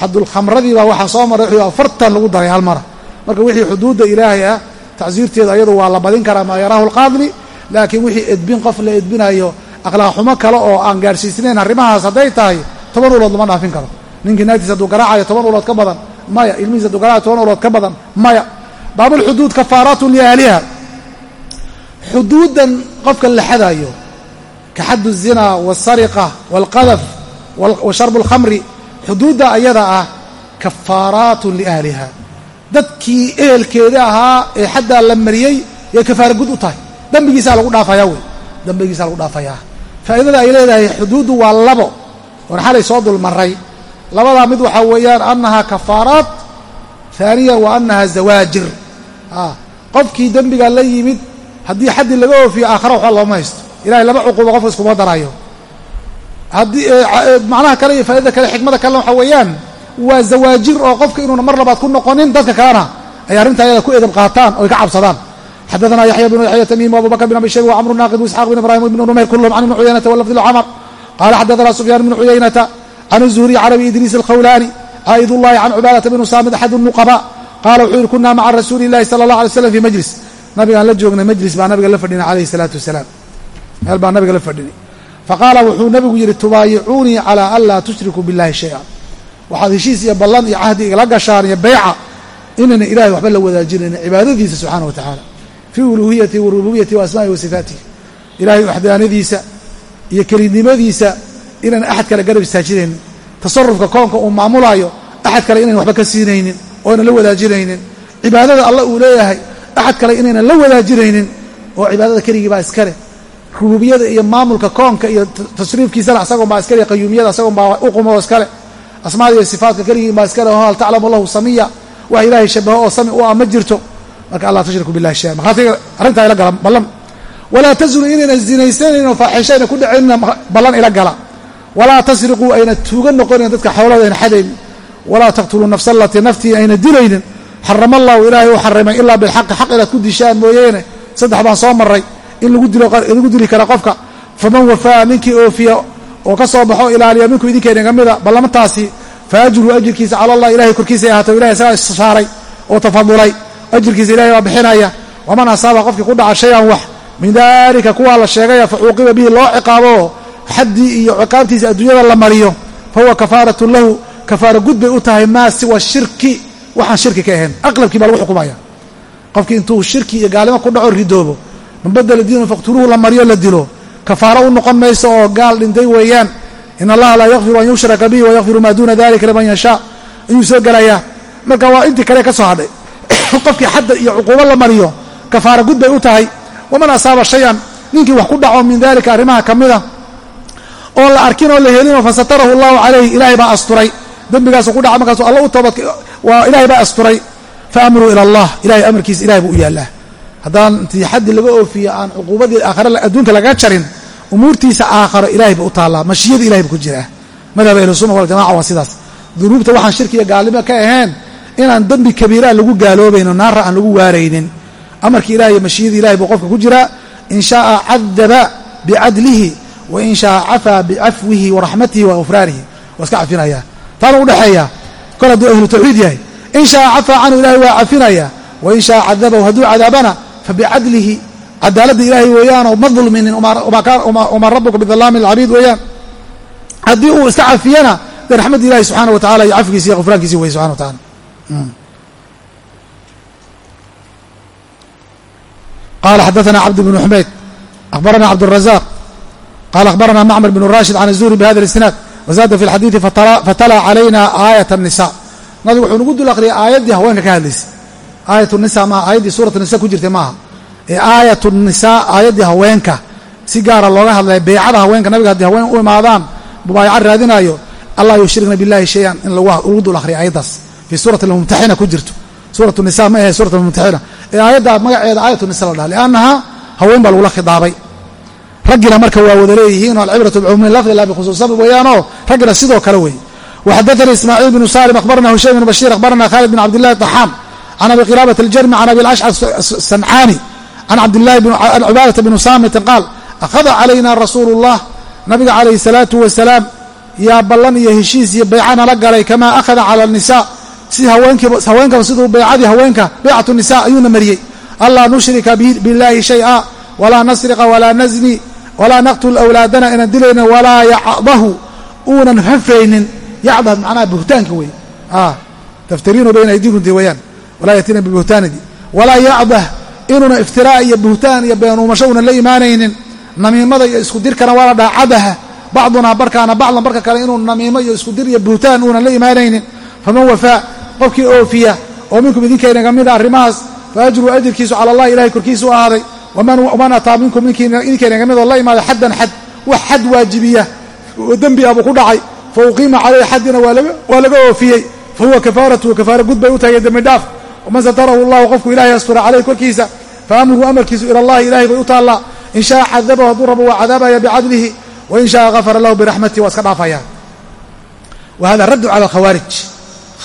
Xadulkhamradii baa waxaa soo marray wuxuu afartan lagu daray hal mara marka wixii xuduudda ilaahay ah tacsiirteedu ayadu waa la badin karaa maa yaraahu alqaadli laakiin wixii edbin qof la edbinayo akhlaaq xumo kale oo aan gaadhsiisnayn arrimahaas hadday tahay toban ulood lama dhaafin karo ninkii naagtiis hadduu garaacayo toban ulood ka badan maya ilmihiis hadduu garaacayo toban ulood ka badan maya baabulxuduud kafaaraatun liahliha xuduuddan qofka la xadaayo ka xaddu الzinaa wالsariqa wاlqadaf wa sharbu اlkhamri xuduudda ayada ah kafaaraatun liahliha dadkii ehelkeeda ahaa ee xaddaa la mariyey yay kafaara gud u tahay dembigiisaa lagu dhaafayaa wey dembigiisaa lagu dhaafayaa faa'iidada ay leedahay xuduuddu waa labo. Oon xalay soo dulmaray. Labadaa mid waxaa weeyaan annahaa kafaaraat haaniyan wa annaha zawaajir. Qofkii dembiga la yimid haddii xaddii laga oofiyo aakhara waxba looma haysto. Ilahay laba cuquuba qofka iskuma darayo haddii macnaha kale iyo faa'idada kale xikmada kalena waxaa weeyaan waa zawaajir oo qofka inuuna mar labaad ku noqonin dadka kalena ay arrinta ayada ku edab qaataan oy ka cabsadaan xadana yaxya bnu yaxya tamiim abubakr bin abi shayb wcamru naaqid isxaaq bin ibrahim ibn numayr kulum can ibni cuyaynata walafdi camr qala xadana sufyaan bnu cuyaynata can zuhri can abi idriis alkhawlaani caa'idullahi can cibaadata bnu saamid axad nuqaba qaala wuxuu yihi kunaa maca rasuuli illahi sala allah alay slam fi majlis nabigaan la joognay majlis baa nabiga la fadhinay calayhi salaatu wasalaam meel baa nabiga la fadhinay faqaala wuxuu nabigu yihi tubaayicuunii calaa an laa tushrikuu billahi shay-a waxaad heshiis iyo ballan iyo cahdi igala gashaan iyo beyca inayna ilaahay waxba la wadaajinayna cibaadadiisa subxaana wa tacaala fii uluuhiyati wa rububiyati wa asma'ihi wa sifaatihi. Ilaahay waxdaanadiisa iyo kelinimadiisa inaan axad kale garab istaajinaynin tasarufka koonka uu maamulaayo axad kale inaynan waxba ka siinaynin oo aynan la wadaajinaynin. Cibaadada alla uu leeyahay axad kale inaynan la wadaajinaynin oo cibaadada keligii baa iskale rububiyada iyo maamulka koonka iyo tasriifkiisana isagoon baa iskale qayuumiyada isagoon baa uqumo iskale asmaada iyo sifaatka keligii baa iskale hal taclamu oo sami u ah ma jirto marka allah tushriku billahi shay markhaatiga arrintaa ila gala ballan. Walaa tasunu inayna zinaysanayn oo faaxisho ayna ku dhacaynina ballan ila gala. Walaa tasriquu ayna tuuga noqonayn dadka xoolada ayna xadayn. Walaa taqtuluu nafsa alatii naftii ayna dilaynin. Xarama allahu ilaahay uu xarimay ilaa bilxaqi xaq inaad ku dishaan mooyeene saddex baan soo maray in lagu dili kara qofka. Faman wafaa ninkii oofiya oo ka soo baxo ilaaliya minku idinkeena mida ballantaasi fa ajirkiisa cala allah ilahay korkiisa ay ahaato ilahay isagaa issaaray oo tafadulay ajirkiisa ilahay baa bixinaya. Waman asaaba qofkii ku dhaca shay-an wax min dalika kuwaa la sheegaya fa cuuqiba bihi loo ciqaabo xaddii iyo ciqaabtiisa adduunyada la mariyo fa huwa kafaaratun lahu kafaara gud bay u tahay maa siwa shirki waxaan shirki ka ahayn. Aqlabkii baa lagu xukumaya. Qofkii intuu shirki iyo gaalimo ku dhaco ridoobo man diinu faqtuluuhu la mariyo la dilo. Kafaaro u noqon mayso oo gaal dhintay weeyaan in allaha laa yakfiru an yushraka bihi wayakfiru maa duuna dalika liman yashaa ayuu soo gelayaa marka waa intii kale ka soo hadhay qofkii xadda iyo cuquubo la mariyo kafaara gud bay u tahay. Waman asaaba shayan ninkii wax ku dhaco min dalika arrimaha ka mida oon la arkin oo la helinoo fasatarahu allahu calayhi ilaahay baa asturay. Dembigaasu ku dhaca markaasu alla u toobad waa ilaahay baa asturay. Fa amruu ila allah ilahay amarkiisa ilahay buu u yaallaa. Haddaan intii xaddi laga oofiyo aan cuquubadii aakhare adduunka laga jarin umuurtiisa aakharo ilahay ba u taallaa mashiyada ilahay ba ku jiraa. Madhab ahlusunna waljamaca waa sidaas. Dunuubta waxaan shirkiga gaalnimo ka ahayn inaan dembi kabiiraa lagu gaaloobayno naara aan lagu waaraynin. Amarkii ilahay iyo mashiyadii ilahay buu qofka ku jiraa in shaaa cadaba bicadlihi wa in shaaa cafaa bicafwihi wa wa gufraanihi waa iska cafinaya taana udhexeeya kol hadduu ahlu tawxiid yahay in shaaa cafaa canhu ilahay waa cafinaya wa in shaaa cadabahu hadduu cadaabana fabicadlihi cadaaladda ilaahay weeyaan oo ma dulminin wamaa rabuka bidalaami alcabiid weeyaan. Haddii uu iska cafiyana dee raxmadda ilahi subxaana wa tacala iyo cafgiisi iyo gufraankiisi wey subxana wa tacala qala xadaثna cabd bn xumayd akhbarana cabdالrazaq qala akhbarana macmar bn rashid can الzuhri bhada اlisnaad wazada fi اlxadiiثi fatala calayna aayat الnisa nabigu wuxuu nagu dul akhriyay aayaddii haweenka ka hadlaysay aayat nisa maaha aayaddii suurat nisa ku jirtay maaha ee aayat nisaa aayaddii haweenka si gaara looga hadlaya beycada haweenka nabiga haddii haween u imaadaan mubaayaca raadinayo allah yushrikna billahi shayan in lagu dul akhriya aayaddaas fii suurati mumtaxina ku jirto suuratu nisa ma ahe suuratu mumtaxina ee aayaddaa magaceeda aayatu nisa la dhaha liannahaa haween baa lagula khidaabay raggina marka waa wada leeyihiin alcibratu bicumuumi lafdi la bikhusuusabi weeyaanoo raggina sidoo kale weeye waxadaanii ismaaciil bnu salim akhbarana hushaym bn bashir akhbarana khaalid bn cabdillahi طaxaam can abi qilaabat aljarmi can abi alashcar sancaani can cabdilahi an cibaadata bni saamitin qaal akhada calayna rasuulu اllah nabiga calayhi salaatu wasalaam yaa ballan iyo heshiis iyo baycanala galay kamaa akhada cala nisa si haweenkaba siduu beycadii haweenka beycat nisa ayuuna mariyey. Anlaa nushrika biاllahi shayئa walaa nasriqa walaa nazni walaa naqtul awlaadana inaan dilaynin walaa yacdahu. Uunan hafaynin yacdah macnaha buhtaanka wey taftariinu bayna aydiikunti weyaan walaa yatina bibuhtaanidi walaa yacdah inuuna iftiraac iyo buhtaan iyo beenuumasho uunan la imaanaynin. Namiimada iyo isku dirkana waa la dhaha bacdunaa barkaana bacdan barka kale inuu namiimo iyo isku dir iyo buhtaan uunan la imaanaynin. Faman wafaa qofkii oofiya oo minkum idinkaynaga mida arrimahaas fa ajruu ajirkiisu cala allahi ilahay korkiisa u ahaaday waman ataa minkum idinkaynaga midoo la imaaday xaddan xad wax xad waajibiya oo dembi abuu ku dhacay fa uqiima caleyhi xaddina waa laga oofiyey fa huwa kafaaratu kafaara gud bay u tahay dembi dhaaf waman satarahu allahu qofku ilahay astura caleyh korkiisa fa amruhu amarkiisu ila allahi ilahay bay u taallaa in shaaa cadabahu hadduu rabo waa cadaabaya bicadlihi wain shaaa gafara lahu biraxmatihi waa iska dhaafaya. Wa hada raddu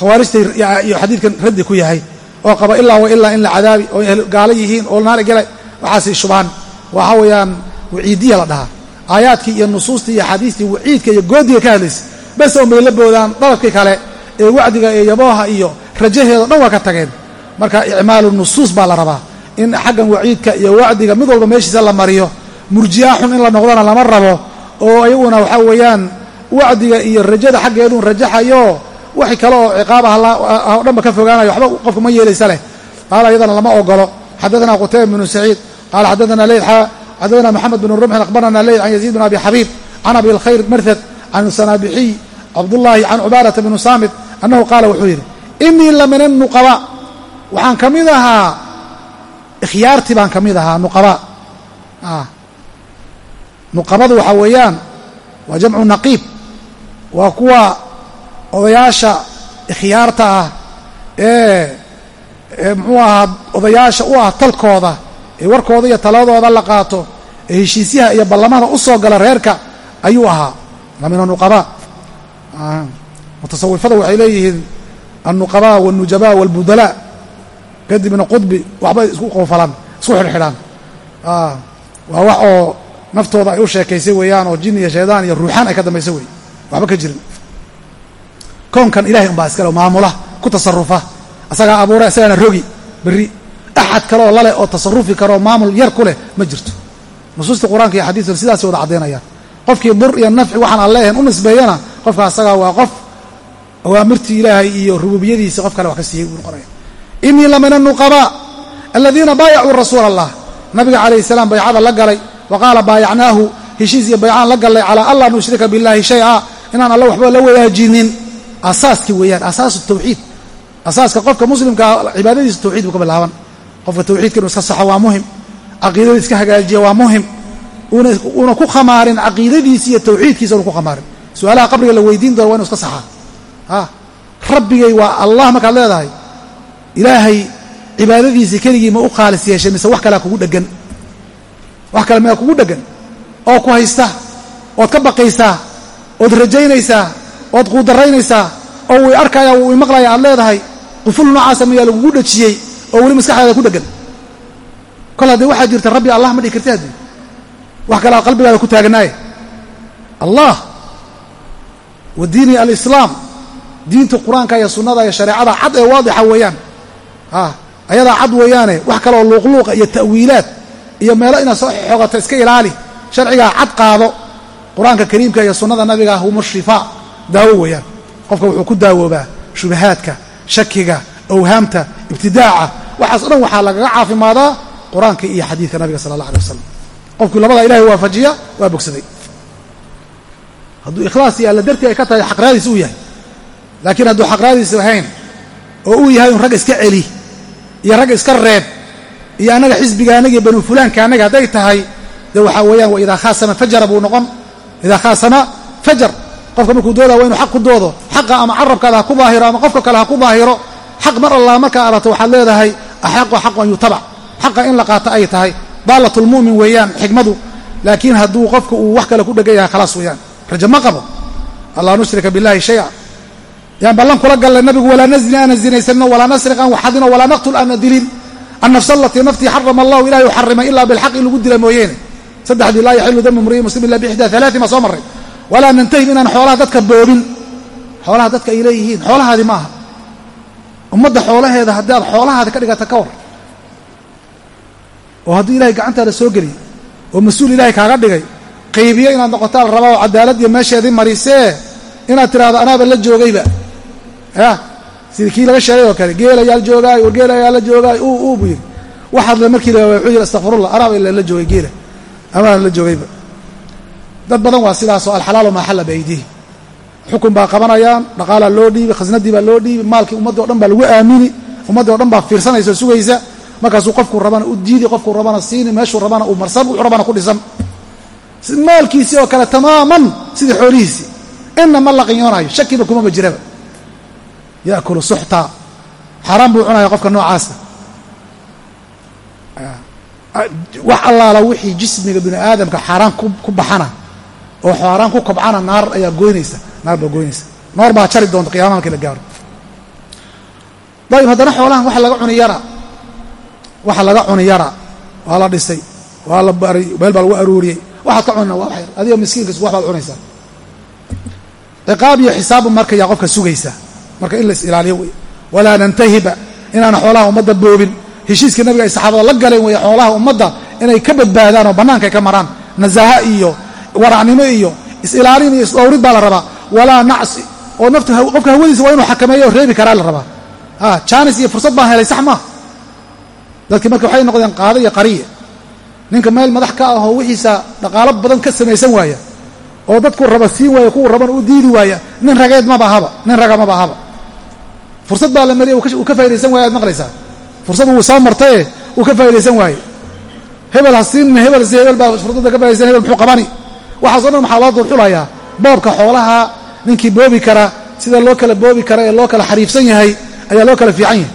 khawaarijtay iyo xadiidkan raddi ku yahay oo qaba ilaa wa ilaa in la cadaabi oo gaalo yihiin oo naari gala waxaasi shubaan. Waxa weeyaan waciidiya la dhahaa. Aayaadkii iyo nusuustii iyo xadiistii waciidka iyo goodiga ka hadlaysay bes un bay la boodaan dalabkii kale ee wacdiga iyo yabooha iyo rajaheedo dhan waa ka tageen. Marka icmaalu nusuus baa la rabaa in xaggan waciidka iyo wacdiga mid walba meeshiisa la mariyo murji'a xun in la noqdona lama rabo oo iyaguna waxaa weeyaan wacdiga iyo rajada xaggeeduun rajaxayo wax kale oo ciqaab ah oo dhanba ka fogaanayo waxba qofku ma yeelaysa leh. Qaala iyadana lama ogolo xadadanaa qutayba bnu saciid. Qaala xadadanaa leyxa xadadanaa moxamed bnu rumxin aqbaranaa leyx can yaziid bn abi xabiib can abi lkhayr marhad can sanaabixiy cabdullaahi can cubaadaa bnu saamit annahu qaala wuxuu yidhi inii lamina nuqaba waxaan ka mid ahaa ikhyaartii baan ka mid ahaa nuqaba. Ah. Nuqabadu waxaa weeyaan waa jamcu naqiib waa kuwa odayaasha ikhyaarta ah ee muxuu ahaa odayaasha u ah talkooda ee warkooda iyo taladooda la qaato ee heshiisyaha iyo ballamada u soo gala reerka ayuu ahaa. La min mutasawifada waxay leeyihiin alnuqaba walnujaba walbudalaa kadibna qudbi waxbay isku qoofalaan isku xidhxidhaan. Waa wax oo naftooda ay u sheekaysay weeyaan oo jin iyo shaydaan iyo ruuxaan ay ka dambaysa wey waxba ka jirin koonkan ilahay unbaa iskale maamula ku tasarufa asagaa abuura isagaana rogi berri. Axad kale oo laleh oo tasarufi karo maamul yar ku leh ma jirto. Nusuusta qur'aanka iyo xadiiskuna sidaasay wada caddaynayaan qofkii dur iyo nafci waxaan aan leeyahan u nisbeeyana qofka asagaa waa qof awaamirtii ilaahay iyo rububiyadiisa qof kale wax ka siiyey buu noqonaya. La min anuqaba aladiina baayacuu rasuula allah nabiga calayhi salaam baycada la galay wa qaala baayacnaahu heshiis iyo baycaan la gallay calaa an laa nushrika billahi shay-a inaan alla waxba la wadaajinin asaaskii weeyaan asaasu tawxiid. Asaaska qofka muslimkaa cibaadadiisa tawxiid buu ka bilaaban. Qofka tawxiidka inuu iska saxo waa muhiim. Caqiidada iska hagaajiya waa muhiim. Uuna ku khamaarin caqiidadiisa iyo tawxiidkiisa una ku khamaarin su'aalaha qabriga la weydiin doono waa inu iska saxaa. A rabbigay waa allah markaad leedahay. Ilaahay cibaadadiisii keligii ma u khaalis yeeshay mise wax kalea kugu dhegan wax kale maa kugu dhegan oo ku haysta ood ka baqaysaa ood rajaynaysaa ood quudaraynaysaa oo wuu arkaya wuu imaqlaya aad leedahay quful noocaasa mayaa lagugu dhajiyey oo weli maskaxdaada ku dhegan. Kol haddii waxaa jirta rabbi allah ma dhihi karti haddii? Wax kale aad qalbigaada ku taaganaaye allah wa diini alislaam diinta qur'aanka iyo sunnada iyo shareecada cad ee waadixa weeyaan. A ayadaa cad weeyaane wax kaloo luuqluuqa iyo ta'wiilaad iyo meelo inaad soo xogata iska ilaali sharcigaa cad qaado. Qur'aanka kariimka iyo sunnada nabiga huma shifaa daawo weeyaan. Qofka wuxuu ku daawoobaa shubahaadka shakiga awhaamta ibtidaaca. Waxaas o dhan waxaa lagaga caafimaadaa qur'aanka iyo xadiidka nabiga sala allah alay wasalam qofkii labadaa ilahay waafajiya waa bogsaday. Hadduu ikhlaas iyo alla dartii ay ka tahay xaqraadiis uu yahay. Laakiin hadduu xaqraadiis ahayn oo uu yahay un rag iska celi iyo rag iska reeb iyo annaga xisbiga annaga iyo banu fulaanka annaga hadday tahay de waxaa weeyaan wa idaa khaasama fajara buu noqon. Idaa khaasama fajar qofka markuu doodaa waa inu xaq ku doodo xaqa ama carabkaada ha ku daahiro ama qofka kale ha ku daahiro xaq mar allah markaa arato waxaad leedahay axaqu xaqu an yutabac. Xaqa in la qaato ay tahay. Daalatulmu'min weeyaan xikmadu laakiin hadduu qofka uu wax kale ku dhegan yahay khalaas weeyaan. Rajo ma qabo. Allah nushrika billahi shaya. Yaan ballan kula gallay nabigu walaa nazni aana zinaysanino walaa nasriq aan waxadino walaa naqtul aana dilin. Annafsa alatii naftii xarama allahu ilahay u xarimay ilaa bilxaq in lagu dila mooyeene. Saddexdii laa yaxilu damu mri'in muslim illa bixdaa alaati ma soo marray walaa nantahib inaan xoolaha dadka boobin xoolaha dadka ay leeyihiin. Xoolahaadi ma aha ummadda xoolaheeda haddaad xoolahaada ka dhigata ka war. Oo hadduu ilahay gacantaada soo geliy oo mas'uul ilaahay kaaga dhigay qaybiyo inaad noqotaa la rabaa oo cadaalad iyo meesheedii marisee inaad tidhahdo anaaba la joogayba. Ya sidii kii laga sheegay oo kale geelayaal joogaay war geelayaa la joogaay uu uu buu yidhi. Waxaad le markii la wuxuu yidhi astaqfirullah anaaba la joogay geela amaan la joogayba dad badan waa sidaasoo alxalaalu maa xalla biaydihi xukun baa qabanayaan dhaqaalaa loo dhiibi khasnadii baa loo dhiibi maalkii ummaddii o dhan baa lagu aamini ummaddii o dhan baa fiirsanaysa sugaysa. Markaasuu qofkuu rabana u diidi qofkuu rabana siini meeshuu rabana uu marsan wuxuu rabana ku dhisan. Maalkiisii oo kale tamaaman sidii xoolihiisii inna ma la qinyoonayo shakiba kumaba jiraba. Yaakulu suxta. Xaaraan buu cunaya qofka noocaasa wax allaala wixii jismiga bini aadamka xaaraan ku baxana oo xaaraan ku kobcana naar ayaa goynaysa naar baa goynaysa. Noor baa jari doonta qiyama markii la gaaro. Dayib haddana xoolahan waxa laga cuni yara waxa laga cuni yara waa la dhisay waa la bari meel baa lagu aruuriyey. Waxaad ka cunina waa waxyar adiga miskiinkas wax baad cunaysaa. Ciqaab iyo xisaabu marka yaa qofka sugaysa. Marka in la is ilaaliyo wey walaa nantahiba inaan xoolaha ummadda boobin. Heshiiskii nabiga ay saxaabada la galeen weeye xoolaha ummadda inay ka badbaadaan oo bannaanka ay ka maraan. Nasaaha iyo waracnimo iyo is-ilaalin iyo isdhowrid baa la rabaa. Walaa nacsi. Oo naftu qofka hawadiisa waa inuu xakameeyo oo reebi karaa la rabaa. Jaanis iyo fursad baan helay sax maaha dadkii marka waxay noqdeen qaado iyo qariya ninka meel madax ka ahoo wixiisa dhaqaalo badan ka samaysan waaya oo dadku raba siin waaya kuwu rabana u diidi waaya nin rageed maba ahaba nin raga maba ahaba fursad baa la mariya uu ka faa'idaysan waaya ad maqlaysaa. Fursad wuu soo martaye uu ka faa'idaysan waaye. Hebel ha siinma hebel si hebel baa fursadda ka faa'idaysan hebel muxuu qabani waxaaso dhan maxaa loo dulxulayaa boobka xoolaha ninkii boobi kara sida loo kala boobi kara ee loo kala xariifsan yahay ayaa loo kala fiican yahay.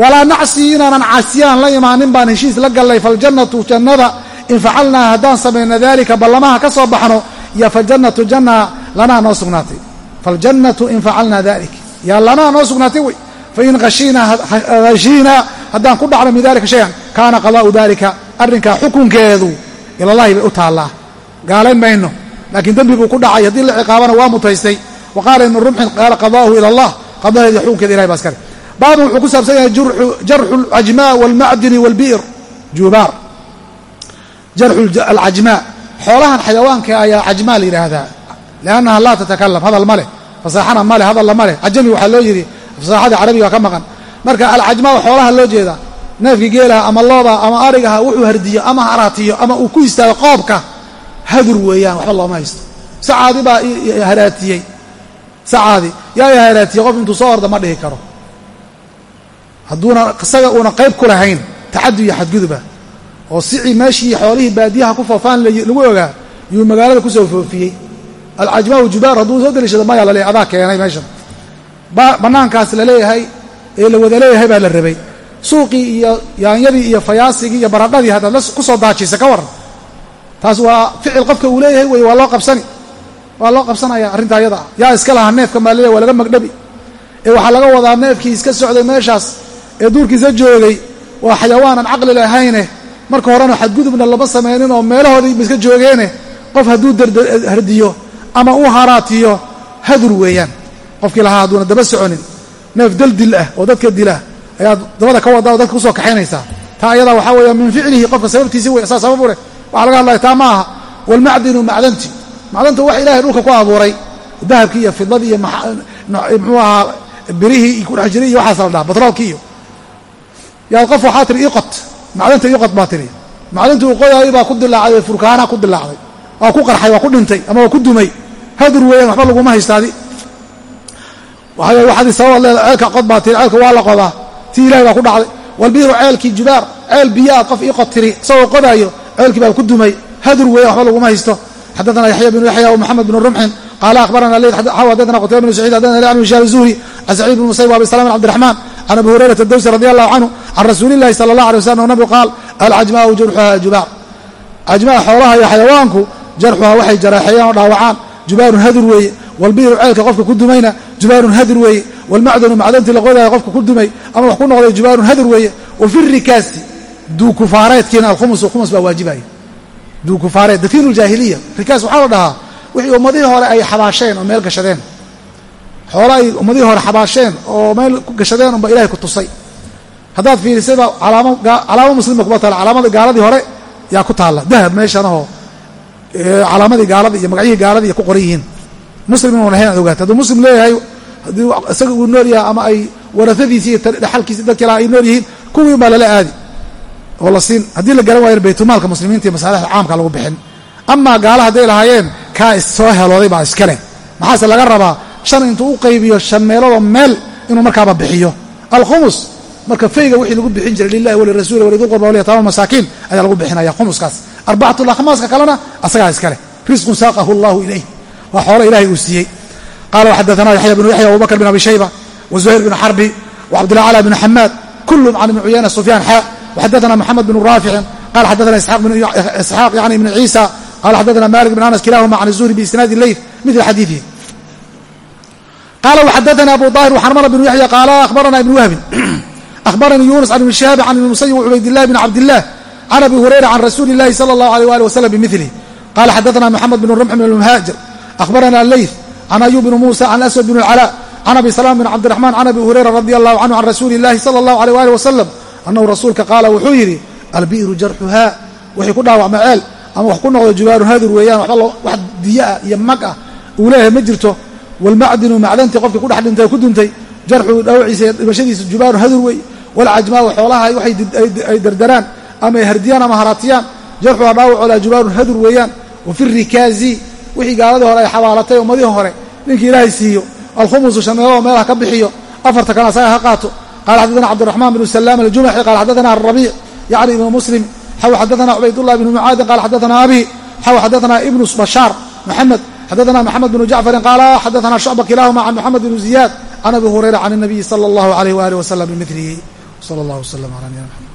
Walaa nacsi inaanan caasiyaan la imaanin baan heshiis la gallay faljannatu jannada in facalnaa haddaan samayno daalika ballamaha ka soo baxno iyo faljannatu janna lanaa noo sugnaatay. Faljannatu in facalnaa dalik yaa lanaa noo sugnaatay wey. Fain hashiinaa haddaan ku dhacno min dalika shayan kaana qadaa'u dalika arrinkaa xukunkeedu ilallahi bay u taallaa gaalayn mayno laakiin dembi buu ku dhacay. Haddii la ciqaabana waa mutaystay. Wa qaala ibnu rumxin qaala qadaahu ila allah. Qadaheedi xukunkeeda ilahay baa iskale baabun wuxuu ku saabsan yahay jarxu alcajmaa walmacdini walbi'r jubaar. Jarxu alcajmaa xoolahan xayawaanka ayaa cajmaa la yidhaahdaa liannaha laa tatakalam hadal ma leh. Fasaaxana ma leh. Hadalla ma leh. Cajami waxaa loo yidhi fasaaxada carabiga ka maqan. Marka alcajmaa xoolaha loo jeedaa neefkii geelaha ama looda ama arigaha wuxuu hardiyo ama haraatiyo ama ku istaago hadur weeyaan waxba looma haysto. Sacaadi baa haraatiyey sacaadi yaa haraatiyey qof intuu soo orda ma dhihi karo. Hadduuna isaga uuna qayb ku lahayn tacadi iyo xadguduba oo sicii meeshii xoolihii baadiyaha ku foofaan lagu ogaa yuu magaalada ku soo foofiyey. Alcajmaa jubaar hadduu soo deliishado maya laleeyahy adaa keenay meeshan. Bannaankaas la leeyahay ee la wada leeyahay baa la rabay. Suuqii iyo yaanyadii iyo fayaasigii iyo baradhadii haddaad ku soo daajisa ka waran taas waa ficil qofka uu leeyahay wey waa loo qabsani. Waa loo qabsanaya arrinta ayada. Yaa iska lahaa neefka maalile waa laga magdhabi. Ee waxaa laga wadaa neefkii iska socday meeshaas ee duurkiisa joogay waa xayawaanan caqli lahayne. Marka horena xadgudubna lama samaynin oo meelahoodiiba iska joogeene. Qof hadduu hardiyo ama u haraatiyo hadur weeyaan. Qofkii lahaa hadduuna daba soconin. Neef daldil ah oo dadka dila ayaad dabada ka wadaa oo dadka ku soo kaxaynaysaa. Taa ayadaa waxaa weeya min ficlihi qofka sababtiisi wey saa sabab leh waxaa laga hadlaya taa ma aha waalmacdinu macdanti. Macdanta wax ilahay dhulka ku abuuray dahabkii iyo fidladii iyo muxuu ahaa birihii iyo kudhex jiray iyo waxaas la dhaha batroolkii iyo yaad qof waxaa tiri iqot. Macdanta iqot baa tiri. Macdintii uu baa ku dilaacday furkaana ku dilaacday waa ku qarxay waa ku dhintay ama waa ku dumay. Hadur weeyaan waxba laguma haystaadi. Waxaad sababad leeda ceelka qod baa tiri ceelka waa la qodaa. Tii ilahay baa ku dhacday. Walbiiru ceelkii jubaar ceel biyaad qof ii qod tiri isagoo qodaayo ceelkii baa ku dumay. Hadur weeyan waxba laguma haysto. Xadana yaxya bnu yaxya wmaxamed bnu rumxin qaala akhbarana ley xadana qutayba bnu saciid xadana an hishaam zuhri can saciid bn musayb abi salam cabdiraxmaan can abi hurayrata dawsi radi allahu canhu can rasuuli illahi sala allah alay waslam nabigu qaal alcajmaau jarxuha jubaar cajmaa xoolaha iyo xayawaanku jarxuha waxay jaraaxeeyaan oo dhaawacaan. Jubaarun hadur weeye. Walbiiru ceelka qofka ku dumayna jubaarun hadur weeye. Walmacdanu macdantii la qodaaya qofka ku dumay ama wax ku noqday jubaarun hadur weeye. Wa fi rikaasti duukufaareedkiina alkhumus khumus baa waajibaya duukufaareed dafiinu ljaahiliya rikaas waxaa la dhahaa wixii ummadihii hore ay xabaasheen oo meel gashadeen. Xoolo ay ummadihii hore xabaasheen oo meel gashadeen unba ilahay ku tusay. Haddaad fiirisayba calaamo muslima kuma taala calaamada gaaladii hore yaa ku taalla. Dahab meeshanahoo calaamadii gaalada iyo magacyihii gaalada iyo ku qoran yihiin. Muslim inuun lahayn ad ogaata hadduu muslim leeyahay haddii isaga uu nool yahay ama ay warasadiisi iyo dhaxalkiisi dadkii laha ay nool yihiin kuwii baa lala aadi oo la siin haddii la garan waayo baytulmaalka muslimiinta iyo masaalixda caamka lagu bixin. Amaa gaala hadday lahaayeen kaa soo helooday baa iskale maxaase laga rabaa shan intuu u qaybiyo shan meeloodoo meel inuu markaaba bixiyo. Alkhumus marka fayga wixii lagu bixin jiray lilahi walirasuli walidulqurba walyataama masaakiin ayaa lagu bixinaya khumuskaas. Arbacatulakhmaaska kalena asagaa iskale risqun saaqahu allahu ilayh. Waa xoolo ilahay uu siiyey. Qala waxadaana yaxya bnu yaxya abubakr bn abi shayba wazuhayr bn xarbi wacabdilacla bn xamaad kulum can ibni cuyayna sufyaan xaa waxadaana moxamed bn raaficin qala xadaana isxaaq yani ibn ciisa qala xadaana malik bn anas kilahuma can zuhri biisnaadi leyth mila xadiiihi qala waxadaana abu daahir waxarmana bnu yaxya qaala akhbarana ibn wahbin akhbaranii yunus can ibni shihaabi can ibni musayib cubaydillahi bn cabdilah can abi hurayra can rasuuli اllahi salى اllahu alيh ali waslm bimilih qala xadaana moxamed bn rumx bn lmuhaajir akhbarana leyth can ayub bn musa can aswad bn اlcalaa can abi salama bn cabdiraxman can abi hurayra radi allahu canhu can rasuuli اllahi salى اllahu alيh ali wasalam annahu rasuulka qaala wuxuu yidhi albi'ru jarxuhaa wixii ku dhaawacma ceel ama wax ku noqdo jubaarun hadur weeyaan waxba wax diyo ah iyo mag ah uu leeyahay ma jirto walmacdinu macdantii qofkii ku dhex dhintay ku duntay jarxu dhaawaciisa iyo dhimashadiisa jubaarun hadur wey walcajmaau xoolaha waxay ay dardaraan ama ay hardiyaan ama haraatiyaan jarxuha dhaawacooda jubaarun hadur weeyaan wa fi rikaazi wixii gaaladii hore ay xabaalatay ummadihii hore ninkii ilaahay siiyo alkhumusu shameelado meelaha ka bixiyo afarta kana asaga ha qaato qala xadadana cabdiraxmaan bnu salaam aljumaxi qala xadadana arabiic yacni ibnu muslim xaw xadadana cubaydullah bnu mucaadin qala xadadana abi xaw xadadana ibnu bashaar maxamed xadadana maxamed bnu jacfarin qaala xadadana shucba kilahuma can moxamed bnu ziyaad can abi hurayra can الnabiyi salى اllahu alayh waalih wasalam bimilihi sala اllah wslam ala nabina mxamed